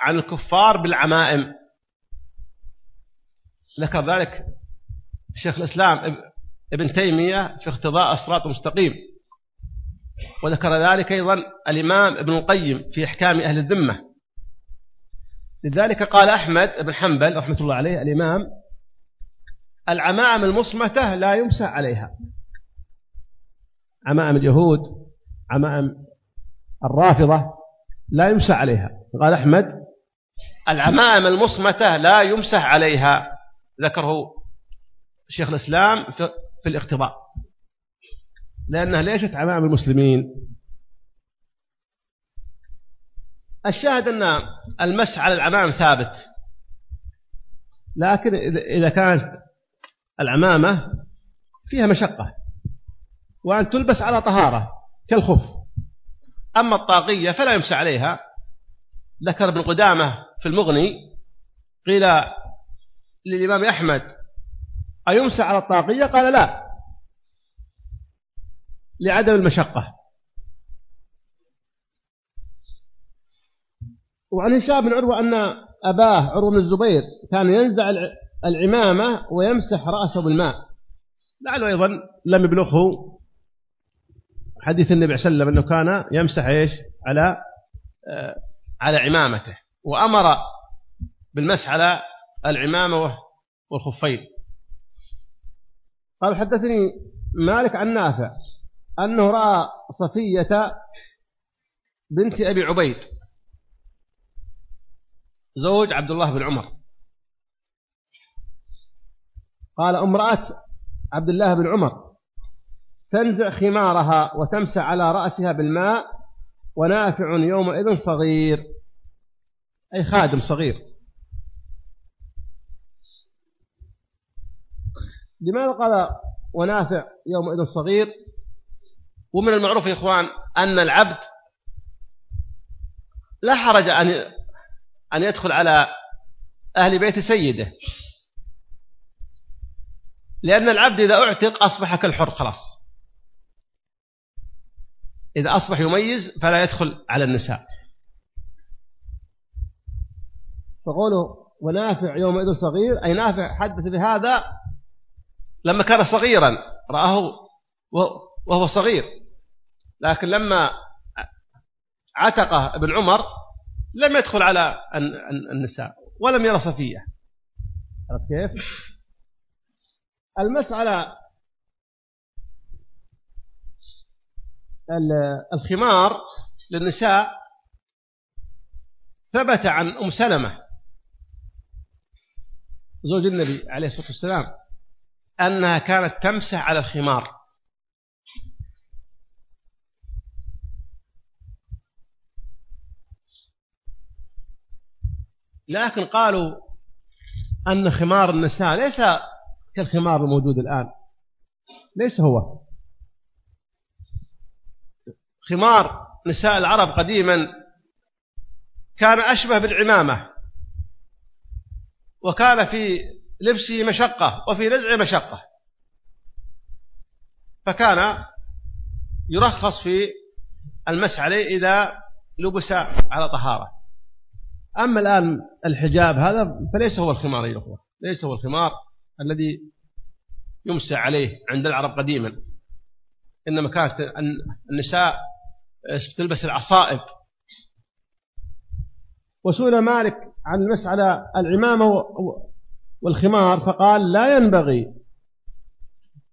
عن الكفار بالعمائم. ذكر ذلك شيخ الإسلام ابن تيمية في اختباء الصراط المستقيم. وذكر ذلك أيضا الإمام ابن القيم في إحكام أهل الذمة. لذلك قال أحمد بن حنبل رحمة الله عليه الإمام العمائم المصمتة لا يمسح عليها. عمائم اليهود عمائم الرافضة لا يمسح عليها. قال أحمد العمائم المصمتة لا يمسح عليها. ذكره شيخ الإسلام في الاقتضاء. لأنها ليست عمائم المسلمين. الشاهد أن المسح على العمام ثابت. لكن إذا كانت العمامة فيها مشقة وأن تلبس على طهارة كالخف. أما الطاقية فلا يمسى عليها. ذكر ابن قدامة في المغني قيل للإمام أحمد أيمسى على الطاقية؟ قال لا لعدم المشقة. وعن هشام بن عروة أن أباه عروة بن الزبير كان ينزع العمامة ويمسح رأسه بالماء. لعله أيضا لم يبلغه حديث النبي صلى الله عليه وسلم أنه كان يمسح إيش؟ على آه، على عمامته. وأمر بالمسح على العمامة والخفين. قال حدثني مالك عن نافع أنه رأى صفية بنت أبي عبيد زوج عبد الله بن عمر. قال امرأة عبد الله بن عمر تنزع خمارها وتمسح على رأسها بالماء ونافع يومئذ صغير أي خادم صغير. لماذا قال ونافع يومئذ صغير؟ ومن المعروف يا إخوان أن العبد لا حرج أن أن يدخل على أهل بيت سيده. لأن العبد إذا أعتق أصبح كالحر خلاص. إذا أصبح يميز فلا يدخل على النساء. فقوله ونافع يومئذ صغير أي نافع حدث بهذا لما كان صغيرا رآه وهو صغير. لكن لما عتقه ابن عمر لم يدخل على النساء ولم يرى صفية. عرفت كيف؟ المسألة الخمار للنساء ثبت عن أم سلمة زوج النبي عليه الصلاة والسلام أنها كانت تمسح على الخمار. لكن قالوا أن خمار النساء ليس كالخمار الموجود الآن. ليس هو. خمار نساء العرب قديما كان أشبه بالعمامة وكان في لبسه مشقة وفي نزعه مشقة. فكان يرخص في المسح عليه إذا لبس على طهارة. أما الآن الحجاب هذا فليس هو الخمار يا أخوة ليس هو الخمار الذي يمسع عليه عند العرب قديما. إنما كانت النساء تلبس العصائب. وسئل مالك عن المسألة العمامة والخمار فقال لا ينبغي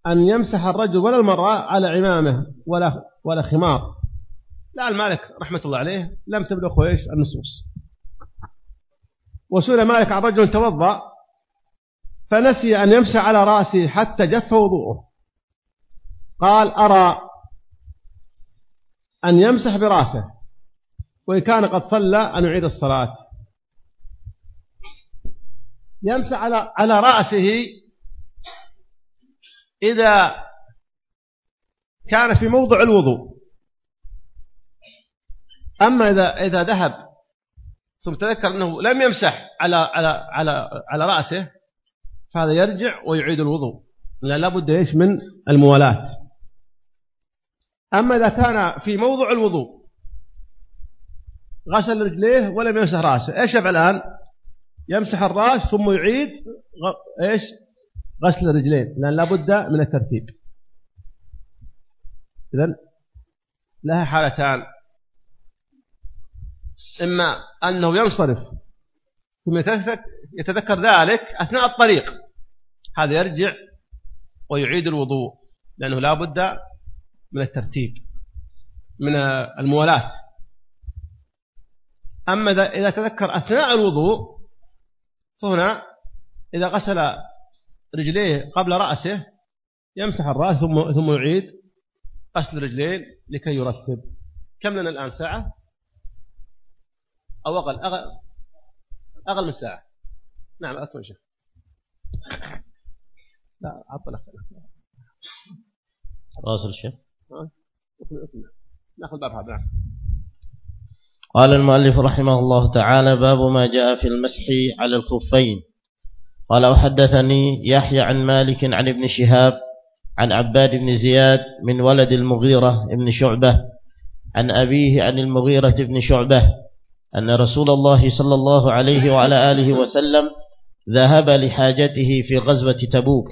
أن يمسح الرجل ولا المرأة على عمامة ولا ولا خمار. لا المالك رحمة الله عليه لم تبلغه إيش النصوص. وسئل مالك عن رجل توضأ فنسي أن يمسح على رأسه حتى جف وضوءه. قال أرى أن يمسح برأسه وإن كان قد صلى أن يعيد الصلاة. يمسح على على رأسه إذا كان في موضع الوضوء. أما إذا إذا ذهب ثم تذكر أنه لم يمسح على على على على رأسه فهذا يرجع ويعيد الوضوء. لا لابد إيش من الموالاة أما إذا كان في موضع الوضوء غسل رجليه ولم يمسح رأسه إيش يفعل الآن؟ يمسح الرأس ثم يعيد إيش؟ غسل الرجلين لأن لابد من الترتيب. إذن لها حالتان. إما أنه ينصرف ثم يتذكر ذلك أثناء الطريق. هذا يرجع ويعيد الوضوء لأنه لا بد من الترتيب من الموالاة أما إذا تذكر أثناء الوضوء فهنا إذا غسل رجليه قبل رأسه يمسح الرأس ثم ثم يعيد غسل الرجلين لكي يرتب. كم لنا الآن؟ ساعة؟ أو أقل أقل, أقل من ساعة. نعم أكثر شيخ. لا عطل واصل الشيخ نأخذ باب هذا نعم. قال المؤلف رحمه الله تعالى باب ما جاء في المسح على الخفين قال وحدثني يحيى عن مالك عن ابن شهاب عن عباد بن زياد من ولد المغيرة بن شعبة عن أبيه عن المغيرة بن شعبة أن رسول الله صلى الله عليه وعلى آله وسلم ذهب لحاجته في غزوة تبوك.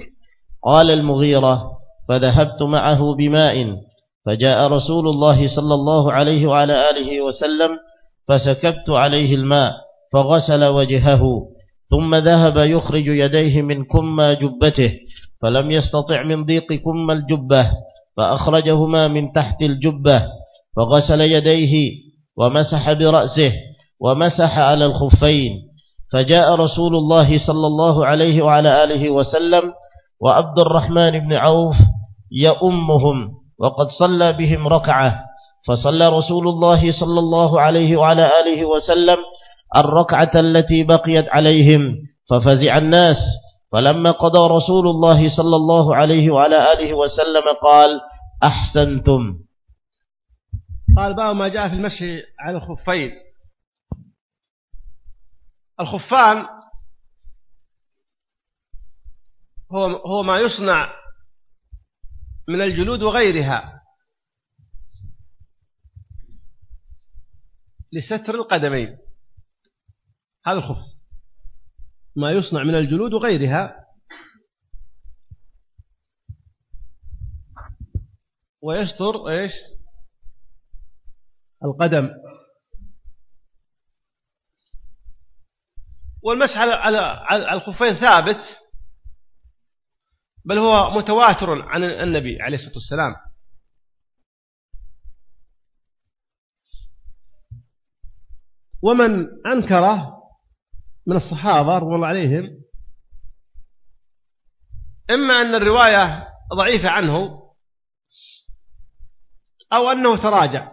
قال المغيرة فذهبت معه بماء فجاء رسول الله صلى الله عليه وعلى آله وسلم فسكبت عليه الماء فغسل وجهه ثم ذهب يخرج يديه من كم جبته فلم يستطع من ضيق كم الجبة فأخرجهما من تحت الجبة فغسل يديه ومسح برأسه ومسح على الخفين. فجاء رسول الله صلى الله عليه وعلى آله وسلم وعبد الرحمن بن عوف يأمهم وقد صلى بهم ركعة. فصلى رسول الله صلى الله عليه وعلى آله وسلم الركعة التي بقيت عليهم. ففزع الناس. فلما قضى رسول الله صلى الله عليه وعلى آله وسلم قال أحسنتم. قال باب ما جاء في المشي على الخفين. الخفان هو هو ما يصنع من الجلود وغيرها لستر القدمين. هذا الخف ما يصنع من الجلود وغيرها ويستر إيش؟ القدم. والمسح على الخفين ثابت بل هو متواتر عن النبي عليه الصلاة والسلام. ومن أنكره من الصحابة رضي الله عليهم إما أن الرواية ضعيفة عنه أو أنه تراجع.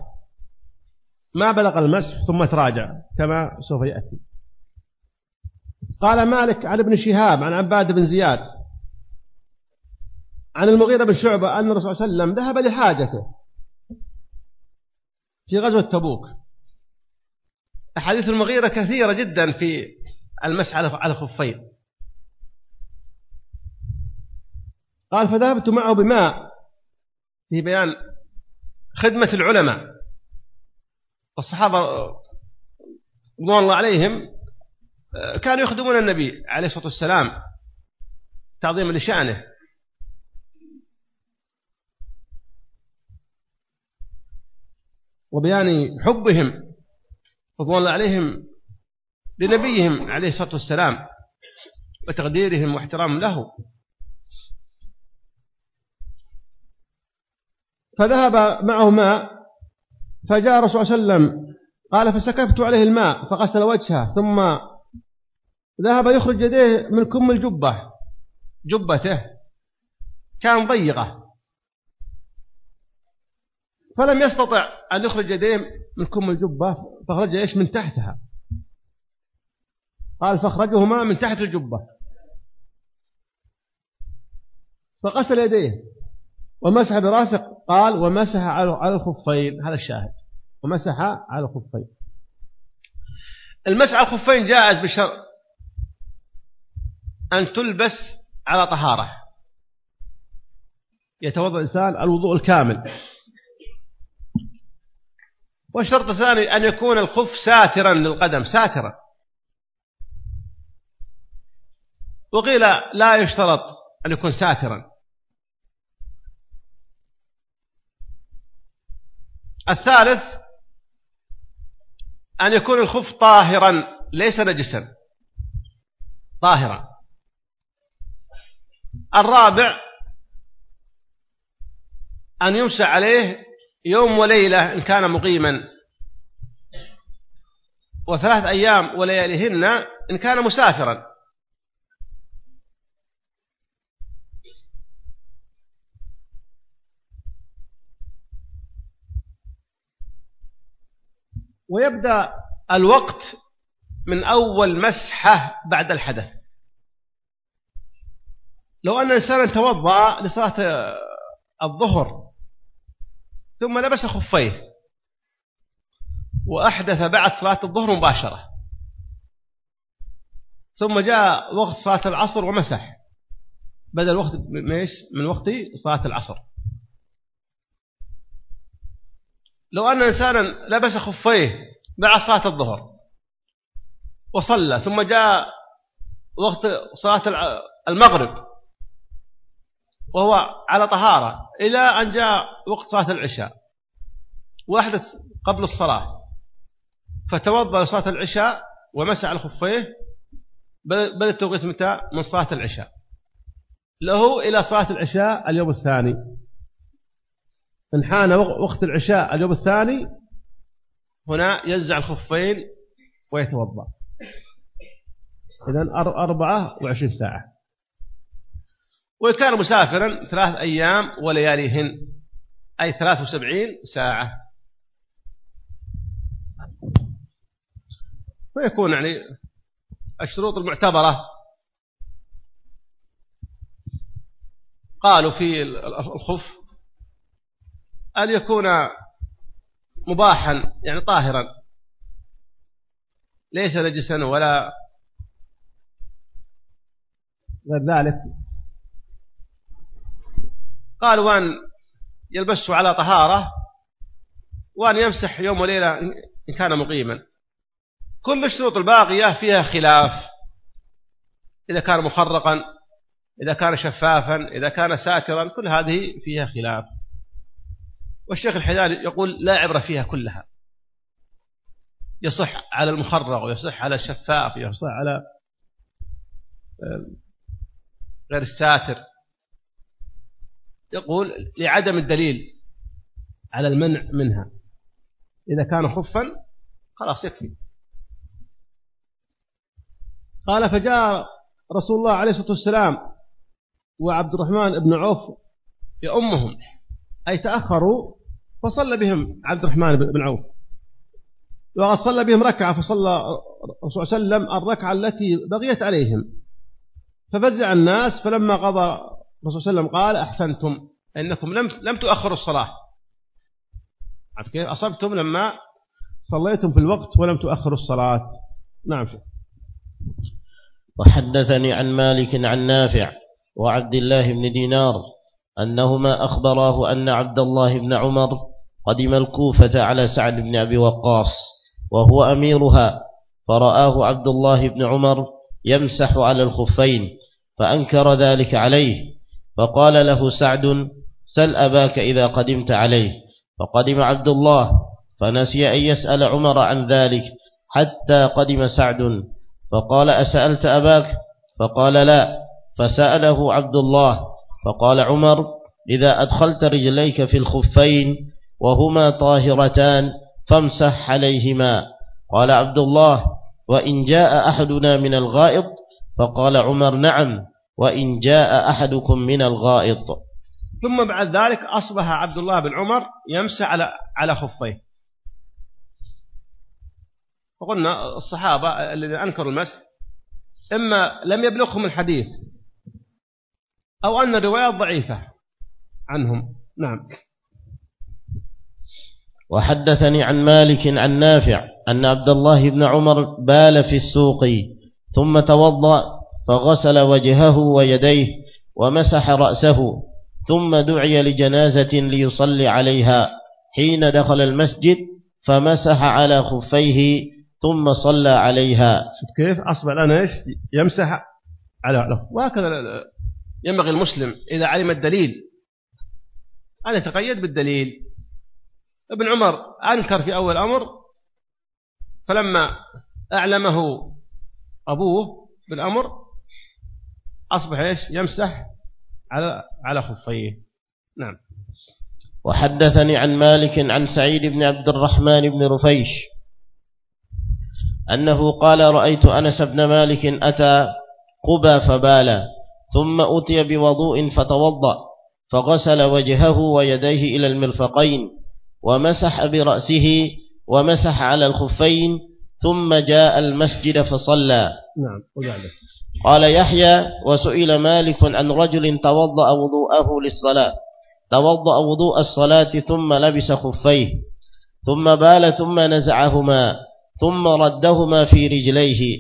ما بلغ المسح ثم تراجع كما سوف يأتي. قال مالك عن ابن شهاب عن عباد بن زياد عن المغيرة بن شعبة أن الرسول صلى الله عليه وسلم ذهب لحاجته في غزوة تبوك. أحاديث المغيرة كثيرة جدا في المسح على الخفين قال فذهبت معه بماء في بيان خدمة العلماء. والصحابة رضوان الله عليهم كانوا يخدمون النبي عليه الصلاة والسلام تعظيما لشأنه. وبيان حبهم رضوان الله عليهم لنبيهم عليه الصلاة والسلام وتقديرهم واحترام له. فذهب معه ماء فجاء الرسول صلى الله عليه وسلم قال فسكبت عليه الماء فغسل وجهه ثم ذهب يخرج يديه من كم الجبة. جبته كان ضيقة. فلم يستطع أن يخرج يديه من كم الجبة فخرج إيش؟ من تحتها. قال فاخرجهما من تحت الجبة. فغسل يديه ومسح برأسه. قال ومسح على الخفين. هذا الشاهد. ومسح على الخفين. المسح على الخفين جائز بشرط أن تلبس على طهارة. يتوضأ الإنسان الوضوء الكامل. والشرط الثاني أن يكون الخف ساترا للقدم ساترا. وقيل لا يشترط أن يكون ساترا. الثالث أن يكون الخف طاهرا ليس نجسا. طاهرا. الرابع أن يمسى عليه يوم وليلة إن كان مقيما. وثلاث أيام ولياليهن إن كان مسافرا. ويبدأ الوقت من أول مسحة بعد الحدث. لو أن إنسانا توضأ لصلاة الظهر ثم لبس خفيه وأحدث بعد صلاة الظهر مباشرة ثم جاء وقت صلاة العصر ومسح بدل وقت من وقت صلاة العصر. لو أن إنسانا لبس خفيه مع صلاة الظهر وصلى ثم جاء وقت صلاة المغرب وهو على طهارة إلى أن جاء وقت صلاة العشاء. وأحدث قبل الصلاة. فتوضأ لصلاة العشاء ومسح على خفيه. بدأ التوقيت متى؟ من صلاة العشاء. له إلى صلاة العشاء اليوم الثاني. إن حان وقت العشاء اليوم الثاني هنا ينزع الخفين ويتوضأ. إذن أربعة وعشرين ساعة. وإن كان مسافرا ثلاث أيام ولياليهن أي ثلاث وسبعين ساعة. ويكون يعني الشروط المعتبرة. قالوا في الخف أن يكون مباحا يعني طاهرا. ليس نجسا ولا غير ذلك. قال وأن يلبسه على طهارة وأن يمسح يوم وليلة إن كان مقيما. كل الشروط الباقية فيها خلاف. إذا كان مخرقا إذا كان شفافا إذا كان ساترا كل هذه فيها خلاف. والشيخ الحلال يقول لا عبرة فيها كلها. يصح على المخرق ويصح على الشفاف ويصح على غير الساتر. يقول لعدم الدليل على المنع منها. إذا كان خفا خلاص يكفي. قال فجاء رسول الله عليه الصلاة والسلام وعبد الرحمن بن عوف يأمهم أي تأخروا فصلى بهم عبد الرحمن بن عوف. وقد صلى بهم ركعة فصلى الرسول صلى الله عليه وسلم الركعة التي بقيت عليهم. ففزع الناس فلما قضى الرسول صلى الله عليه وسلم قال أحسنتم أنكم لم لم تؤخروا الصلاة. كيف؟ أصبتم لما صليتم في الوقت ولم تؤخروا الصلاة. نعم شيخ. وحدثني عن مالك عن نافع وعبد الله بن دينار أنهما أخبراه أن عبد الله بن عمر قدم الكوفة على سعد بن أبي وقاص وهو أميرها فرآه عبد الله بن عمر يمسح على الخفين فأنكر ذلك عليه. فقال له سعد سل أباك إذا قدمت عليه. فقدم عبد الله فنسي أن يسأل عمر عن ذلك حتى قدم سعد. فقال أسألت أباك؟ فقال لا. فسأله عبد الله فقال عمر إذا أدخلت رجليك في الخفين وهما طاهرتان فامسح عليهما. قال عبد الله وإن جاء أحدنا من الغائط؟ فقال عمر نعم. وإن جاء أحدكم من الغائط. ثم بعد ذلك أصبح عبد الله بن عمر يمسح على على خفيه. وقلنا الصحابة الذين أنكروا المسح إما لم يبلغهم الحديث أو أن الروايات ضعيفة عنهم. نعم. وحدثني عن مالك عن نافع أن عبد الله بن عمر بال في السوق ثم توضأ فغسل وجهه ويديه ومسح رأسه ثم دعي لجنازة ليصلي عليها. حين دخل المسجد فمسح على خفيه ثم صلى عليها. كيف أصبح الآن إيش يمسح على وهكذا ينبغي المسلم إذا علم الدليل أن يتقيد بالدليل ابن عمر أنكر في أول أمر فلما أعلمه أبوه بالأمر أصبح إيش؟ يمسح على على خفيه. نعم. وحدثني عن مالك عن سعيد بن عبد الرحمن بن رفيش أنه قال رأيت أنس بن مالك أتى قبى فبال ثم أتي بوضوء فتوضأ فغسل وجهه ويديه إلى المرفقين ومسح برأسه ومسح على الخفين ثم جاء المسجد فصلى. نعم قال يحيى وسئل مالك عن رجل توضأ وضوءه للصلاة. توضأ وضوء الصلاة ثم لبس خفيه ثم بال ثم نزعهما ثم ردهما في رجليه.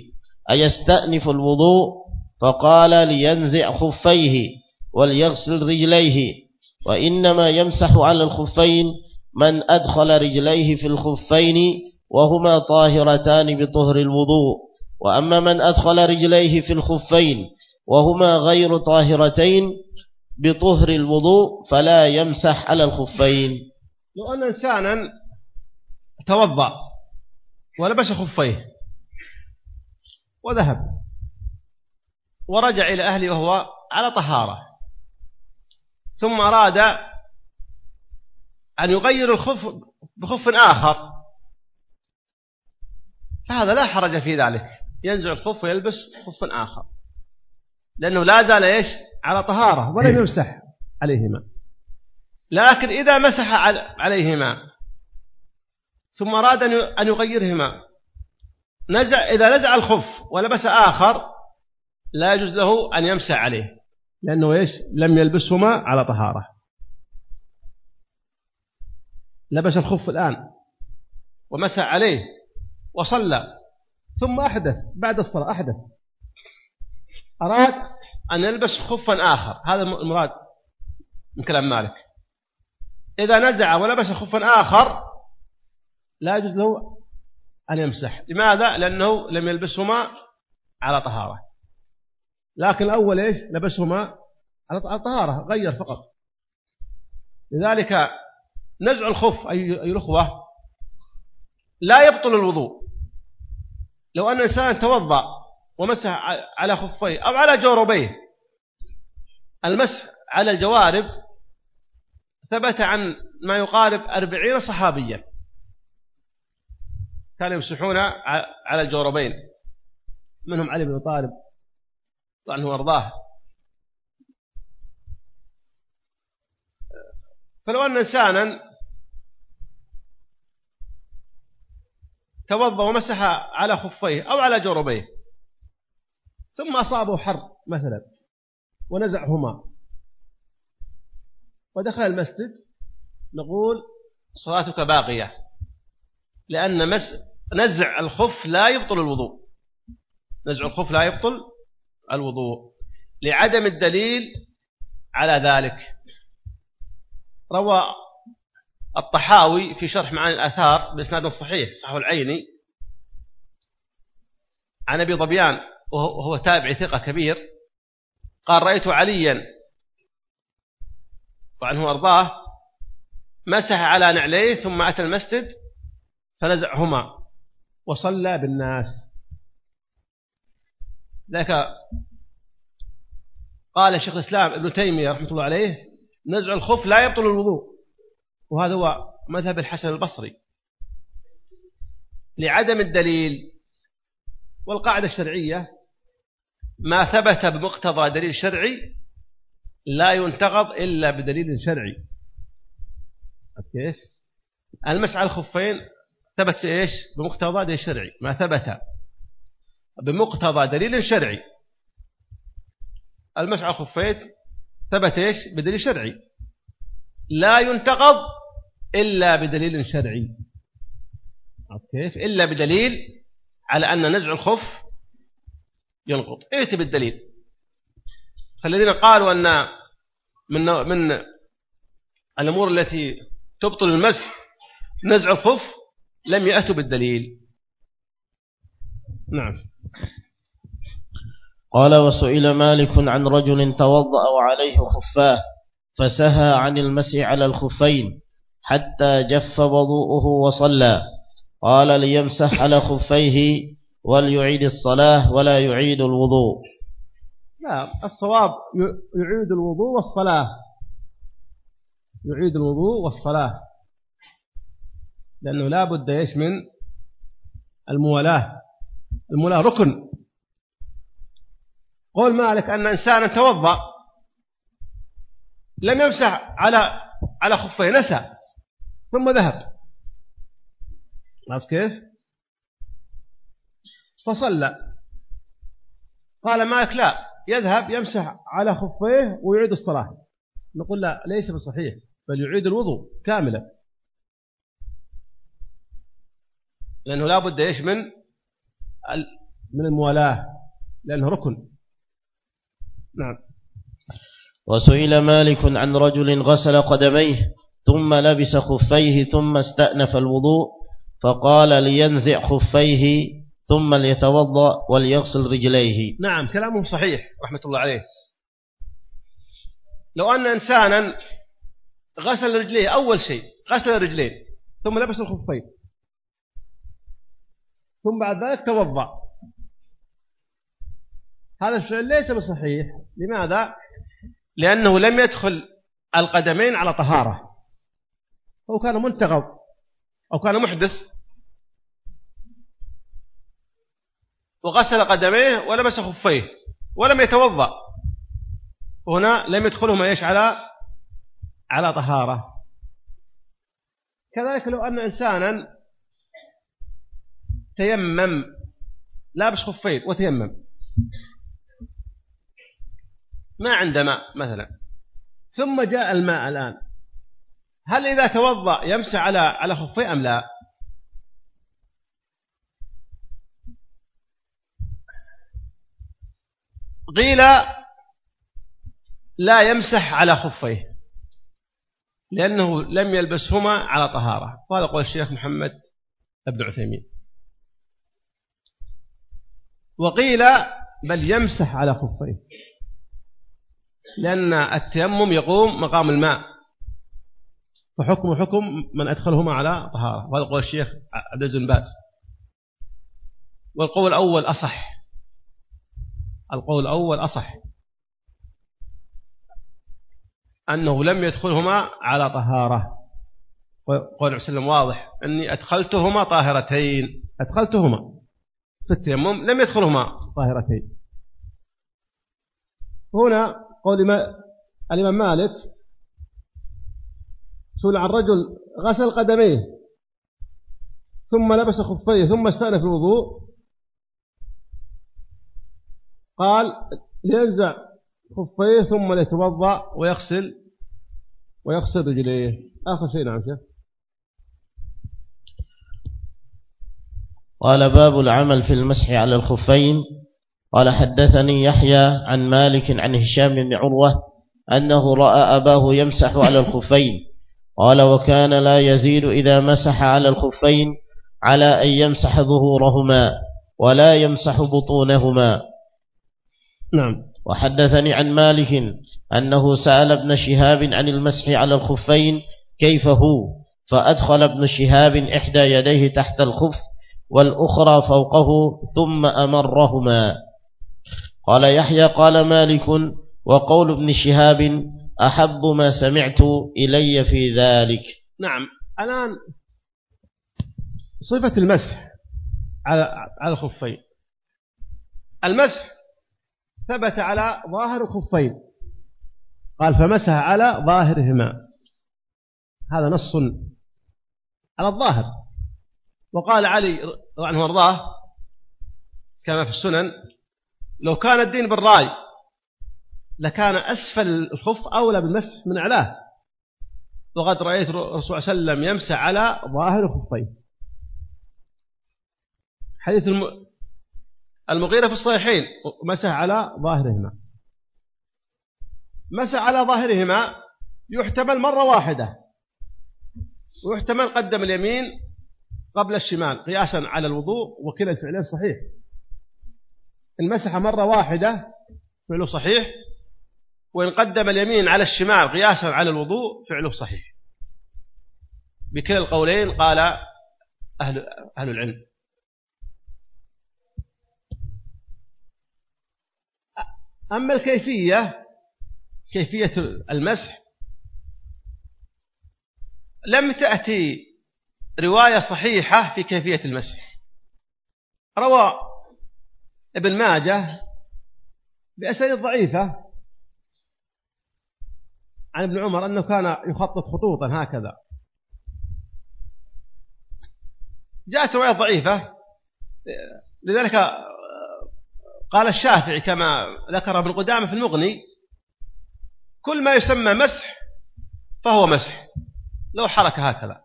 أيستأنف الوضوء؟ فقال لينزع خفيه وليغسل رجليه. وإنما يمسح على الخفين من أدخل رجليه في الخفين وهما طاهرتان بطهر الوضوء. وأما من أدخل رجليه في الخفين وهما غير طاهرتين بطهر الوضوء فلا يمسح على الخفين. لو أن إنسانا توضأ ولبس خفيه وذهب ورجع إلى أهله وهو على طهارة. ثم أراد أن يغير الخف بخف آخر. فهذا لا حرج في ذلك. ينزع الخف ويلبس خف آخر. لأنه لا زال إيش؟ على طهارة ولم يمسح عليهما. لكن إذا مسح عليهما ثم أراد أن يغيرهما نزع إذا نزع الخف ولبس آخر لا يجوز له أن يمسح عليه لأنه إيش؟ لم يلبسهما على طهارة. لبس الخف الآن ومسح عليه وصلى. ثم أحدث بعد الصلاة أحدث. أراد أن يلبس خفا آخر. هذا المراد من كلام مالك. إذا نزع ولبس خفا آخر لا يجوز له أن يمسح. لماذا؟ لأنه لم يلبسهما على طهارة. لكن الأول إيش؟ لبسهما على طهارة غير فقط. لذلك نزع الخف أي الأخوة لا يبطل الوضوء. لو أن إنسان توضأ ومسح على خفيه أو على جوربيه. المسح على الجوارب ثبت عن ما يقارب أربعين صحابيا. كانوا يمسحون على الجوربين. منهم علي بن طالب طبعا هو أرضاه فلو أن إنسانا توضأ ومسح على خفيه أو على جربيه. ثم أصابه حر مثلا ونزعهما. ودخل المسجد. نقول صلاتك باقية لأن مس نزع الخف لا يبطل الوضوء. نزع الخف لا يبطل الوضوء. لعدم الدليل على ذلك. روى الطحاوي في شرح معاني الآثار بإسناد صحيح صحه العيني. عن أبي ضبيان وهو تابع ثقة كبير قال رأيت عليا وعنه أرضاه مسح على نعليه ثم أتى المسجد فنزعهما وصلى بالناس. ذاك قال شيخ الإسلام ابن تيمية رحمة الله عليه نزع الخف لا يبطل الوضوء. وهذا هو مذهب الحسن البصري. لعدم الدليل والقاعدة الشرعية ما ثبت بمقتضى دليل شرعي لا ينتقض إلا بدليل شرعي. كيف؟ المسح على الخفين ثبت إيش؟ بمقتضى دليل شرعي ما ثبت بمقتضى دليل شرعي. المسح على الخفين ثبت إيش؟ بدليل شرعي. لا ينتقض إلا بدليل شرعي. كيف إلا بدليل على أن نزع الخف ينقض ائت بالدليل فالذين قالوا أن من من الأمور التي تبطل المسح نزع الخف لم يأتوا بالدليل. نعم. قال وسئل مالك عن رجل توضأ وعليه خفاه فسهى عن المسح على الخفين. حتى جف وضوءه وصلى. قال ليمسح على خفيه وليعيد الصلاة ولا يعيد الوضوء. لا الصواب يعيد الوضوء والصلاة. يعيد الوضوء والصلاة. لأنه لا بد إيش من؟ المولاة المولاة ركن. قول مالك أن إنسانا توضأ. لم يمسح على على خفيه نسى. ثم ذهب. عرفت كيف؟ فصلى. قال مالك لا يذهب يمسح على خفيه ويعيد الصلاة. نقول لا ليس بصحيح بل يعيد الوضوء كاملا. لأنه لا بد إيش من؟ من الموالاة لأنه ركن. نعم. وسئل مالك عن رجل غسل قدميه. ثم لبس خفيه ثم استأنف الوضوء فقال لينزع خفيه ثم ليتوضأ وليغسل رجليه. نعم كلامه صحيح رحمة الله عليه. لو أن إنسانا غسل رجليه أول شيء غسل رجليه ثم لبس الخفين ثم بعد ذلك توضأ. هذا الفعل ليس بصحيح. لماذا؟ لأنه لم يدخل القدمين على طهارة. أو كان منتقض أو كان محدث. وغسل قدميه ولبس خفيه ولم يتوضأ. هنا لم يدخلهما إيش على على طهارة. كذلك لو أن إنسانا تيمم لابس خفين وتيمم. ما عنده ماء مثلا. ثم جاء الماء الآن. هل إذا توضأ يمسح على على خفيه أم لا؟ قيل لا يمسح على خفيه لأنه لم يلبسهما على طهارة. وهذا قول الشيخ محمد بن عثيمين. وقيل بل يمسح على خفيه لأن التيمم يقوم مقام الماء. فحكم حكم من أدخلهما على طهارة. وهذا قول الشيخ عبد العزيز باز. والقول الأول أصح. القول الأول أصح. أنه لم يدخلهما على طهارة. قول وسلم واضح. أني أدخلتهما طاهرتين. أدخلتهما في التيمم لم يدخلهما طاهرتين. هنا قول ما الإمام مالك سئل عن رجل غسل قدميه ثم لبس خفيه ثم استأنف الوضوء. قال لينزع خفيه ثم ليتوضأ ويغسل ويغسل رجليه. آخر شيء نعم شيخ. قال باب العمل في المسح على الخفين. قال حدثني يحيى عن مالك عن هشام بن عروة أنه رأى أباه يمسح على الخفين. قال وكان لا يزيد إذا مسح على الخفين على أن يمسح ظهورهما ولا يمسح بطونهما. نعم. وحدثني عن مالك أنه سأل ابن شهاب عن المسح على الخفين كيف هو فأدخل ابن شهاب إحدى يديه تحت الخف والأخرى فوقه ثم أمرهما. قال يحيى قال مالك وقول ابن شهاب أحب ما سمعت إلي في ذلك. نعم. الآن صفة المسح على على الخفين. المسح ثبت على ظاهر الخفين. قال فمسح على ظاهرهما. هذا نص على الظاهر. وقال علي عنه وارضاه كما في السنن لو كان الدين بالرأي لكان أسفل الخف أولى بالمسح من أعلاه. وقد رأيت الرسول صلى الله عليه وسلم يمسح على ظاهر الخفين. حديث المغيرة في الصحيحين مسح على ظاهرهما. مسح على ظاهرهما يحتمل مرة واحدة. ويحتمل قدم اليمين قبل الشمال قياسا على الوضوء وكلا الفعلين صحيح. المسح مرة واحدة فعله صحيح وإن قدم اليمين على الشمال قياسا على الوضوء فعله صحيح. بكلا القولين قال أهل, أهل العلم. أما الكيفية كيفية المسح لم تأتي رواية صحيحة في كيفية المسح. روى ابن ماجه بأسانيد ضعيفة عن ابن عمر أنه كان يخطط خطوطا هكذا. جاءت رواية ضعيفة. لذلك قال الشافعي كما ذكر ابن قدامة في المغني كل ما يسمى مسح فهو مسح لو حركة هكذا.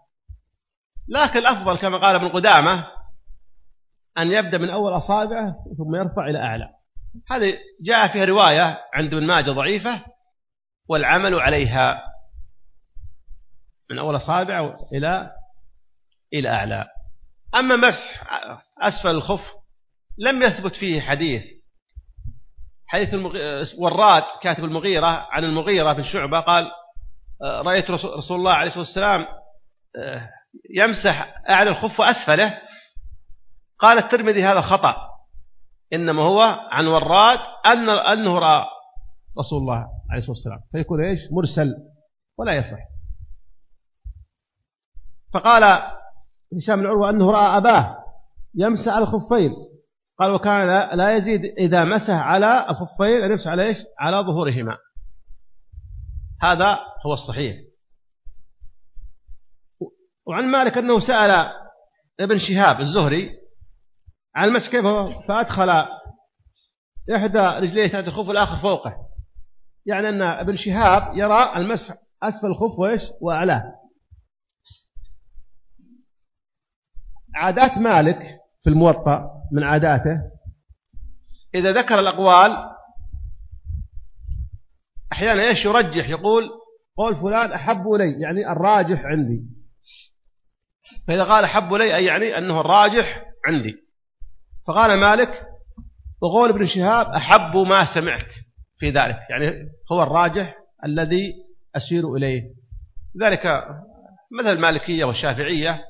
لكن الأفضل كما قال ابن قدامة أن يبدأ من أول أصابعه ثم يرفع إلى أعلى. هذه جاء فيها رواية عند ابن ماجه ضعيفة. والعمل عليها من أول أصابع إلى إلى أعلى. أما مسح أسفل الخف لم يثبت فيه حديث. حديث وراد كاتب المغيرة عن المغيرة في الشعبة قال رأيت رسول الله عليه الصلاة والسلام آه، يمسح أعلى الخف وأسفله. قال الترمذي هذا خطأ. إنما هو عن وراد أن أنه رأى رسول الله. عليه الصلاة والسلام. فيكون إيش؟ مرسل. ولا يصح. فقال هشام بن عروة أنه رأى أباه يمسح على الخفين. قال وكان لا يزيد إذا مسح على الخفين أن يمسح على إيش؟ على ظهورهما. هذا هو الصحيح. وعن مالك أنه سأل ابن شهاب الزهري عن المسح كيف فأدخل إحدى رجليه تحت الخف والآخر فوقه. يعني أن ابن شهاب يرى المسح أسفل الخف وإيش؟ وأعلاه. عادات مالك في الموطأ من عاداته. إذا ذكر الأقوال أحيانا إيش يرجح؟ يقول قول فلان أحب لي يعني الراجح عندي. فإذا قال أحب لي أي يعني أنه الراجح عندي. فقال مالك وقول ابن شهاب أحب ما سمعت. في ذلك. يعني هو الراجح الذي أسير إليه. ذلك مثل المالكية والشافعية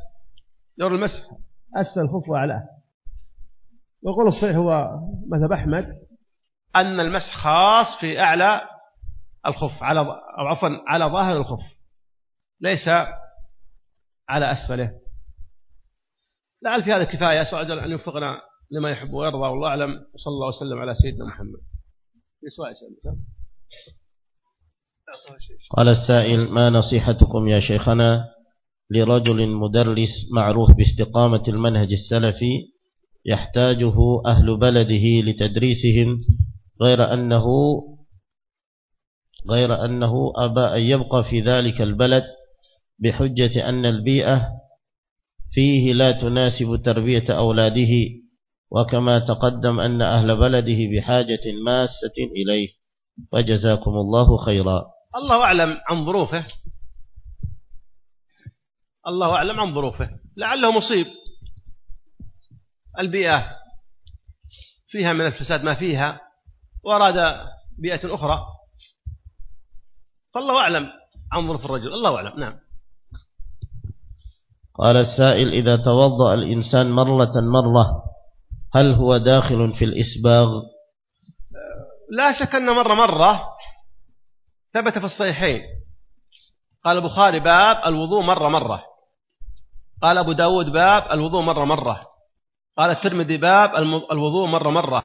يرى المسح. أسفل الخف وأعلاه ويقول الصحيح هو مذهب أحمد. أن المسح خاص في أعلى الخف على أو عفوا على ظاهر الخف. ليس على أسفله. لعل في هذا كفاية أسأل أن يوفقنا لما يحب ويرضى والله أعلم. وصلى الله وسلم على سيدنا محمد. قال السائل ما نصيحتكم يا شيخنا لرجل مدرس معروف باستقامة المنهج السلفي يحتاجه أهل بلده لتدريسهم غير أنه غير أنه أبى أن يبقى في ذلك البلد بحجة أن البيئة فيه لا تناسب تربية أولاده وكما تقدم أن أهل بلده بحاجة ماسة إليه فجزاكم الله خيرا. الله أعلم عن ظروفه. الله أعلم عن ظروفه. لعله مصيب. البيئة فيها من الفساد ما فيها وأراد بيئة أخرى. فالله أعلم عن ظروف الرجل. الله أعلم. نعم. قال السائل إذا توضأ الإنسان مرة مرة هل هو داخل في الإسباغ؟ لا شك أن مرة مرة ثبت في الصحيحين. قال البخاري باب الوضوء مرة مرة. قال أبو داود باب الوضوء مرة مرة. قال الترمذي باب الوضوء مرة مرة.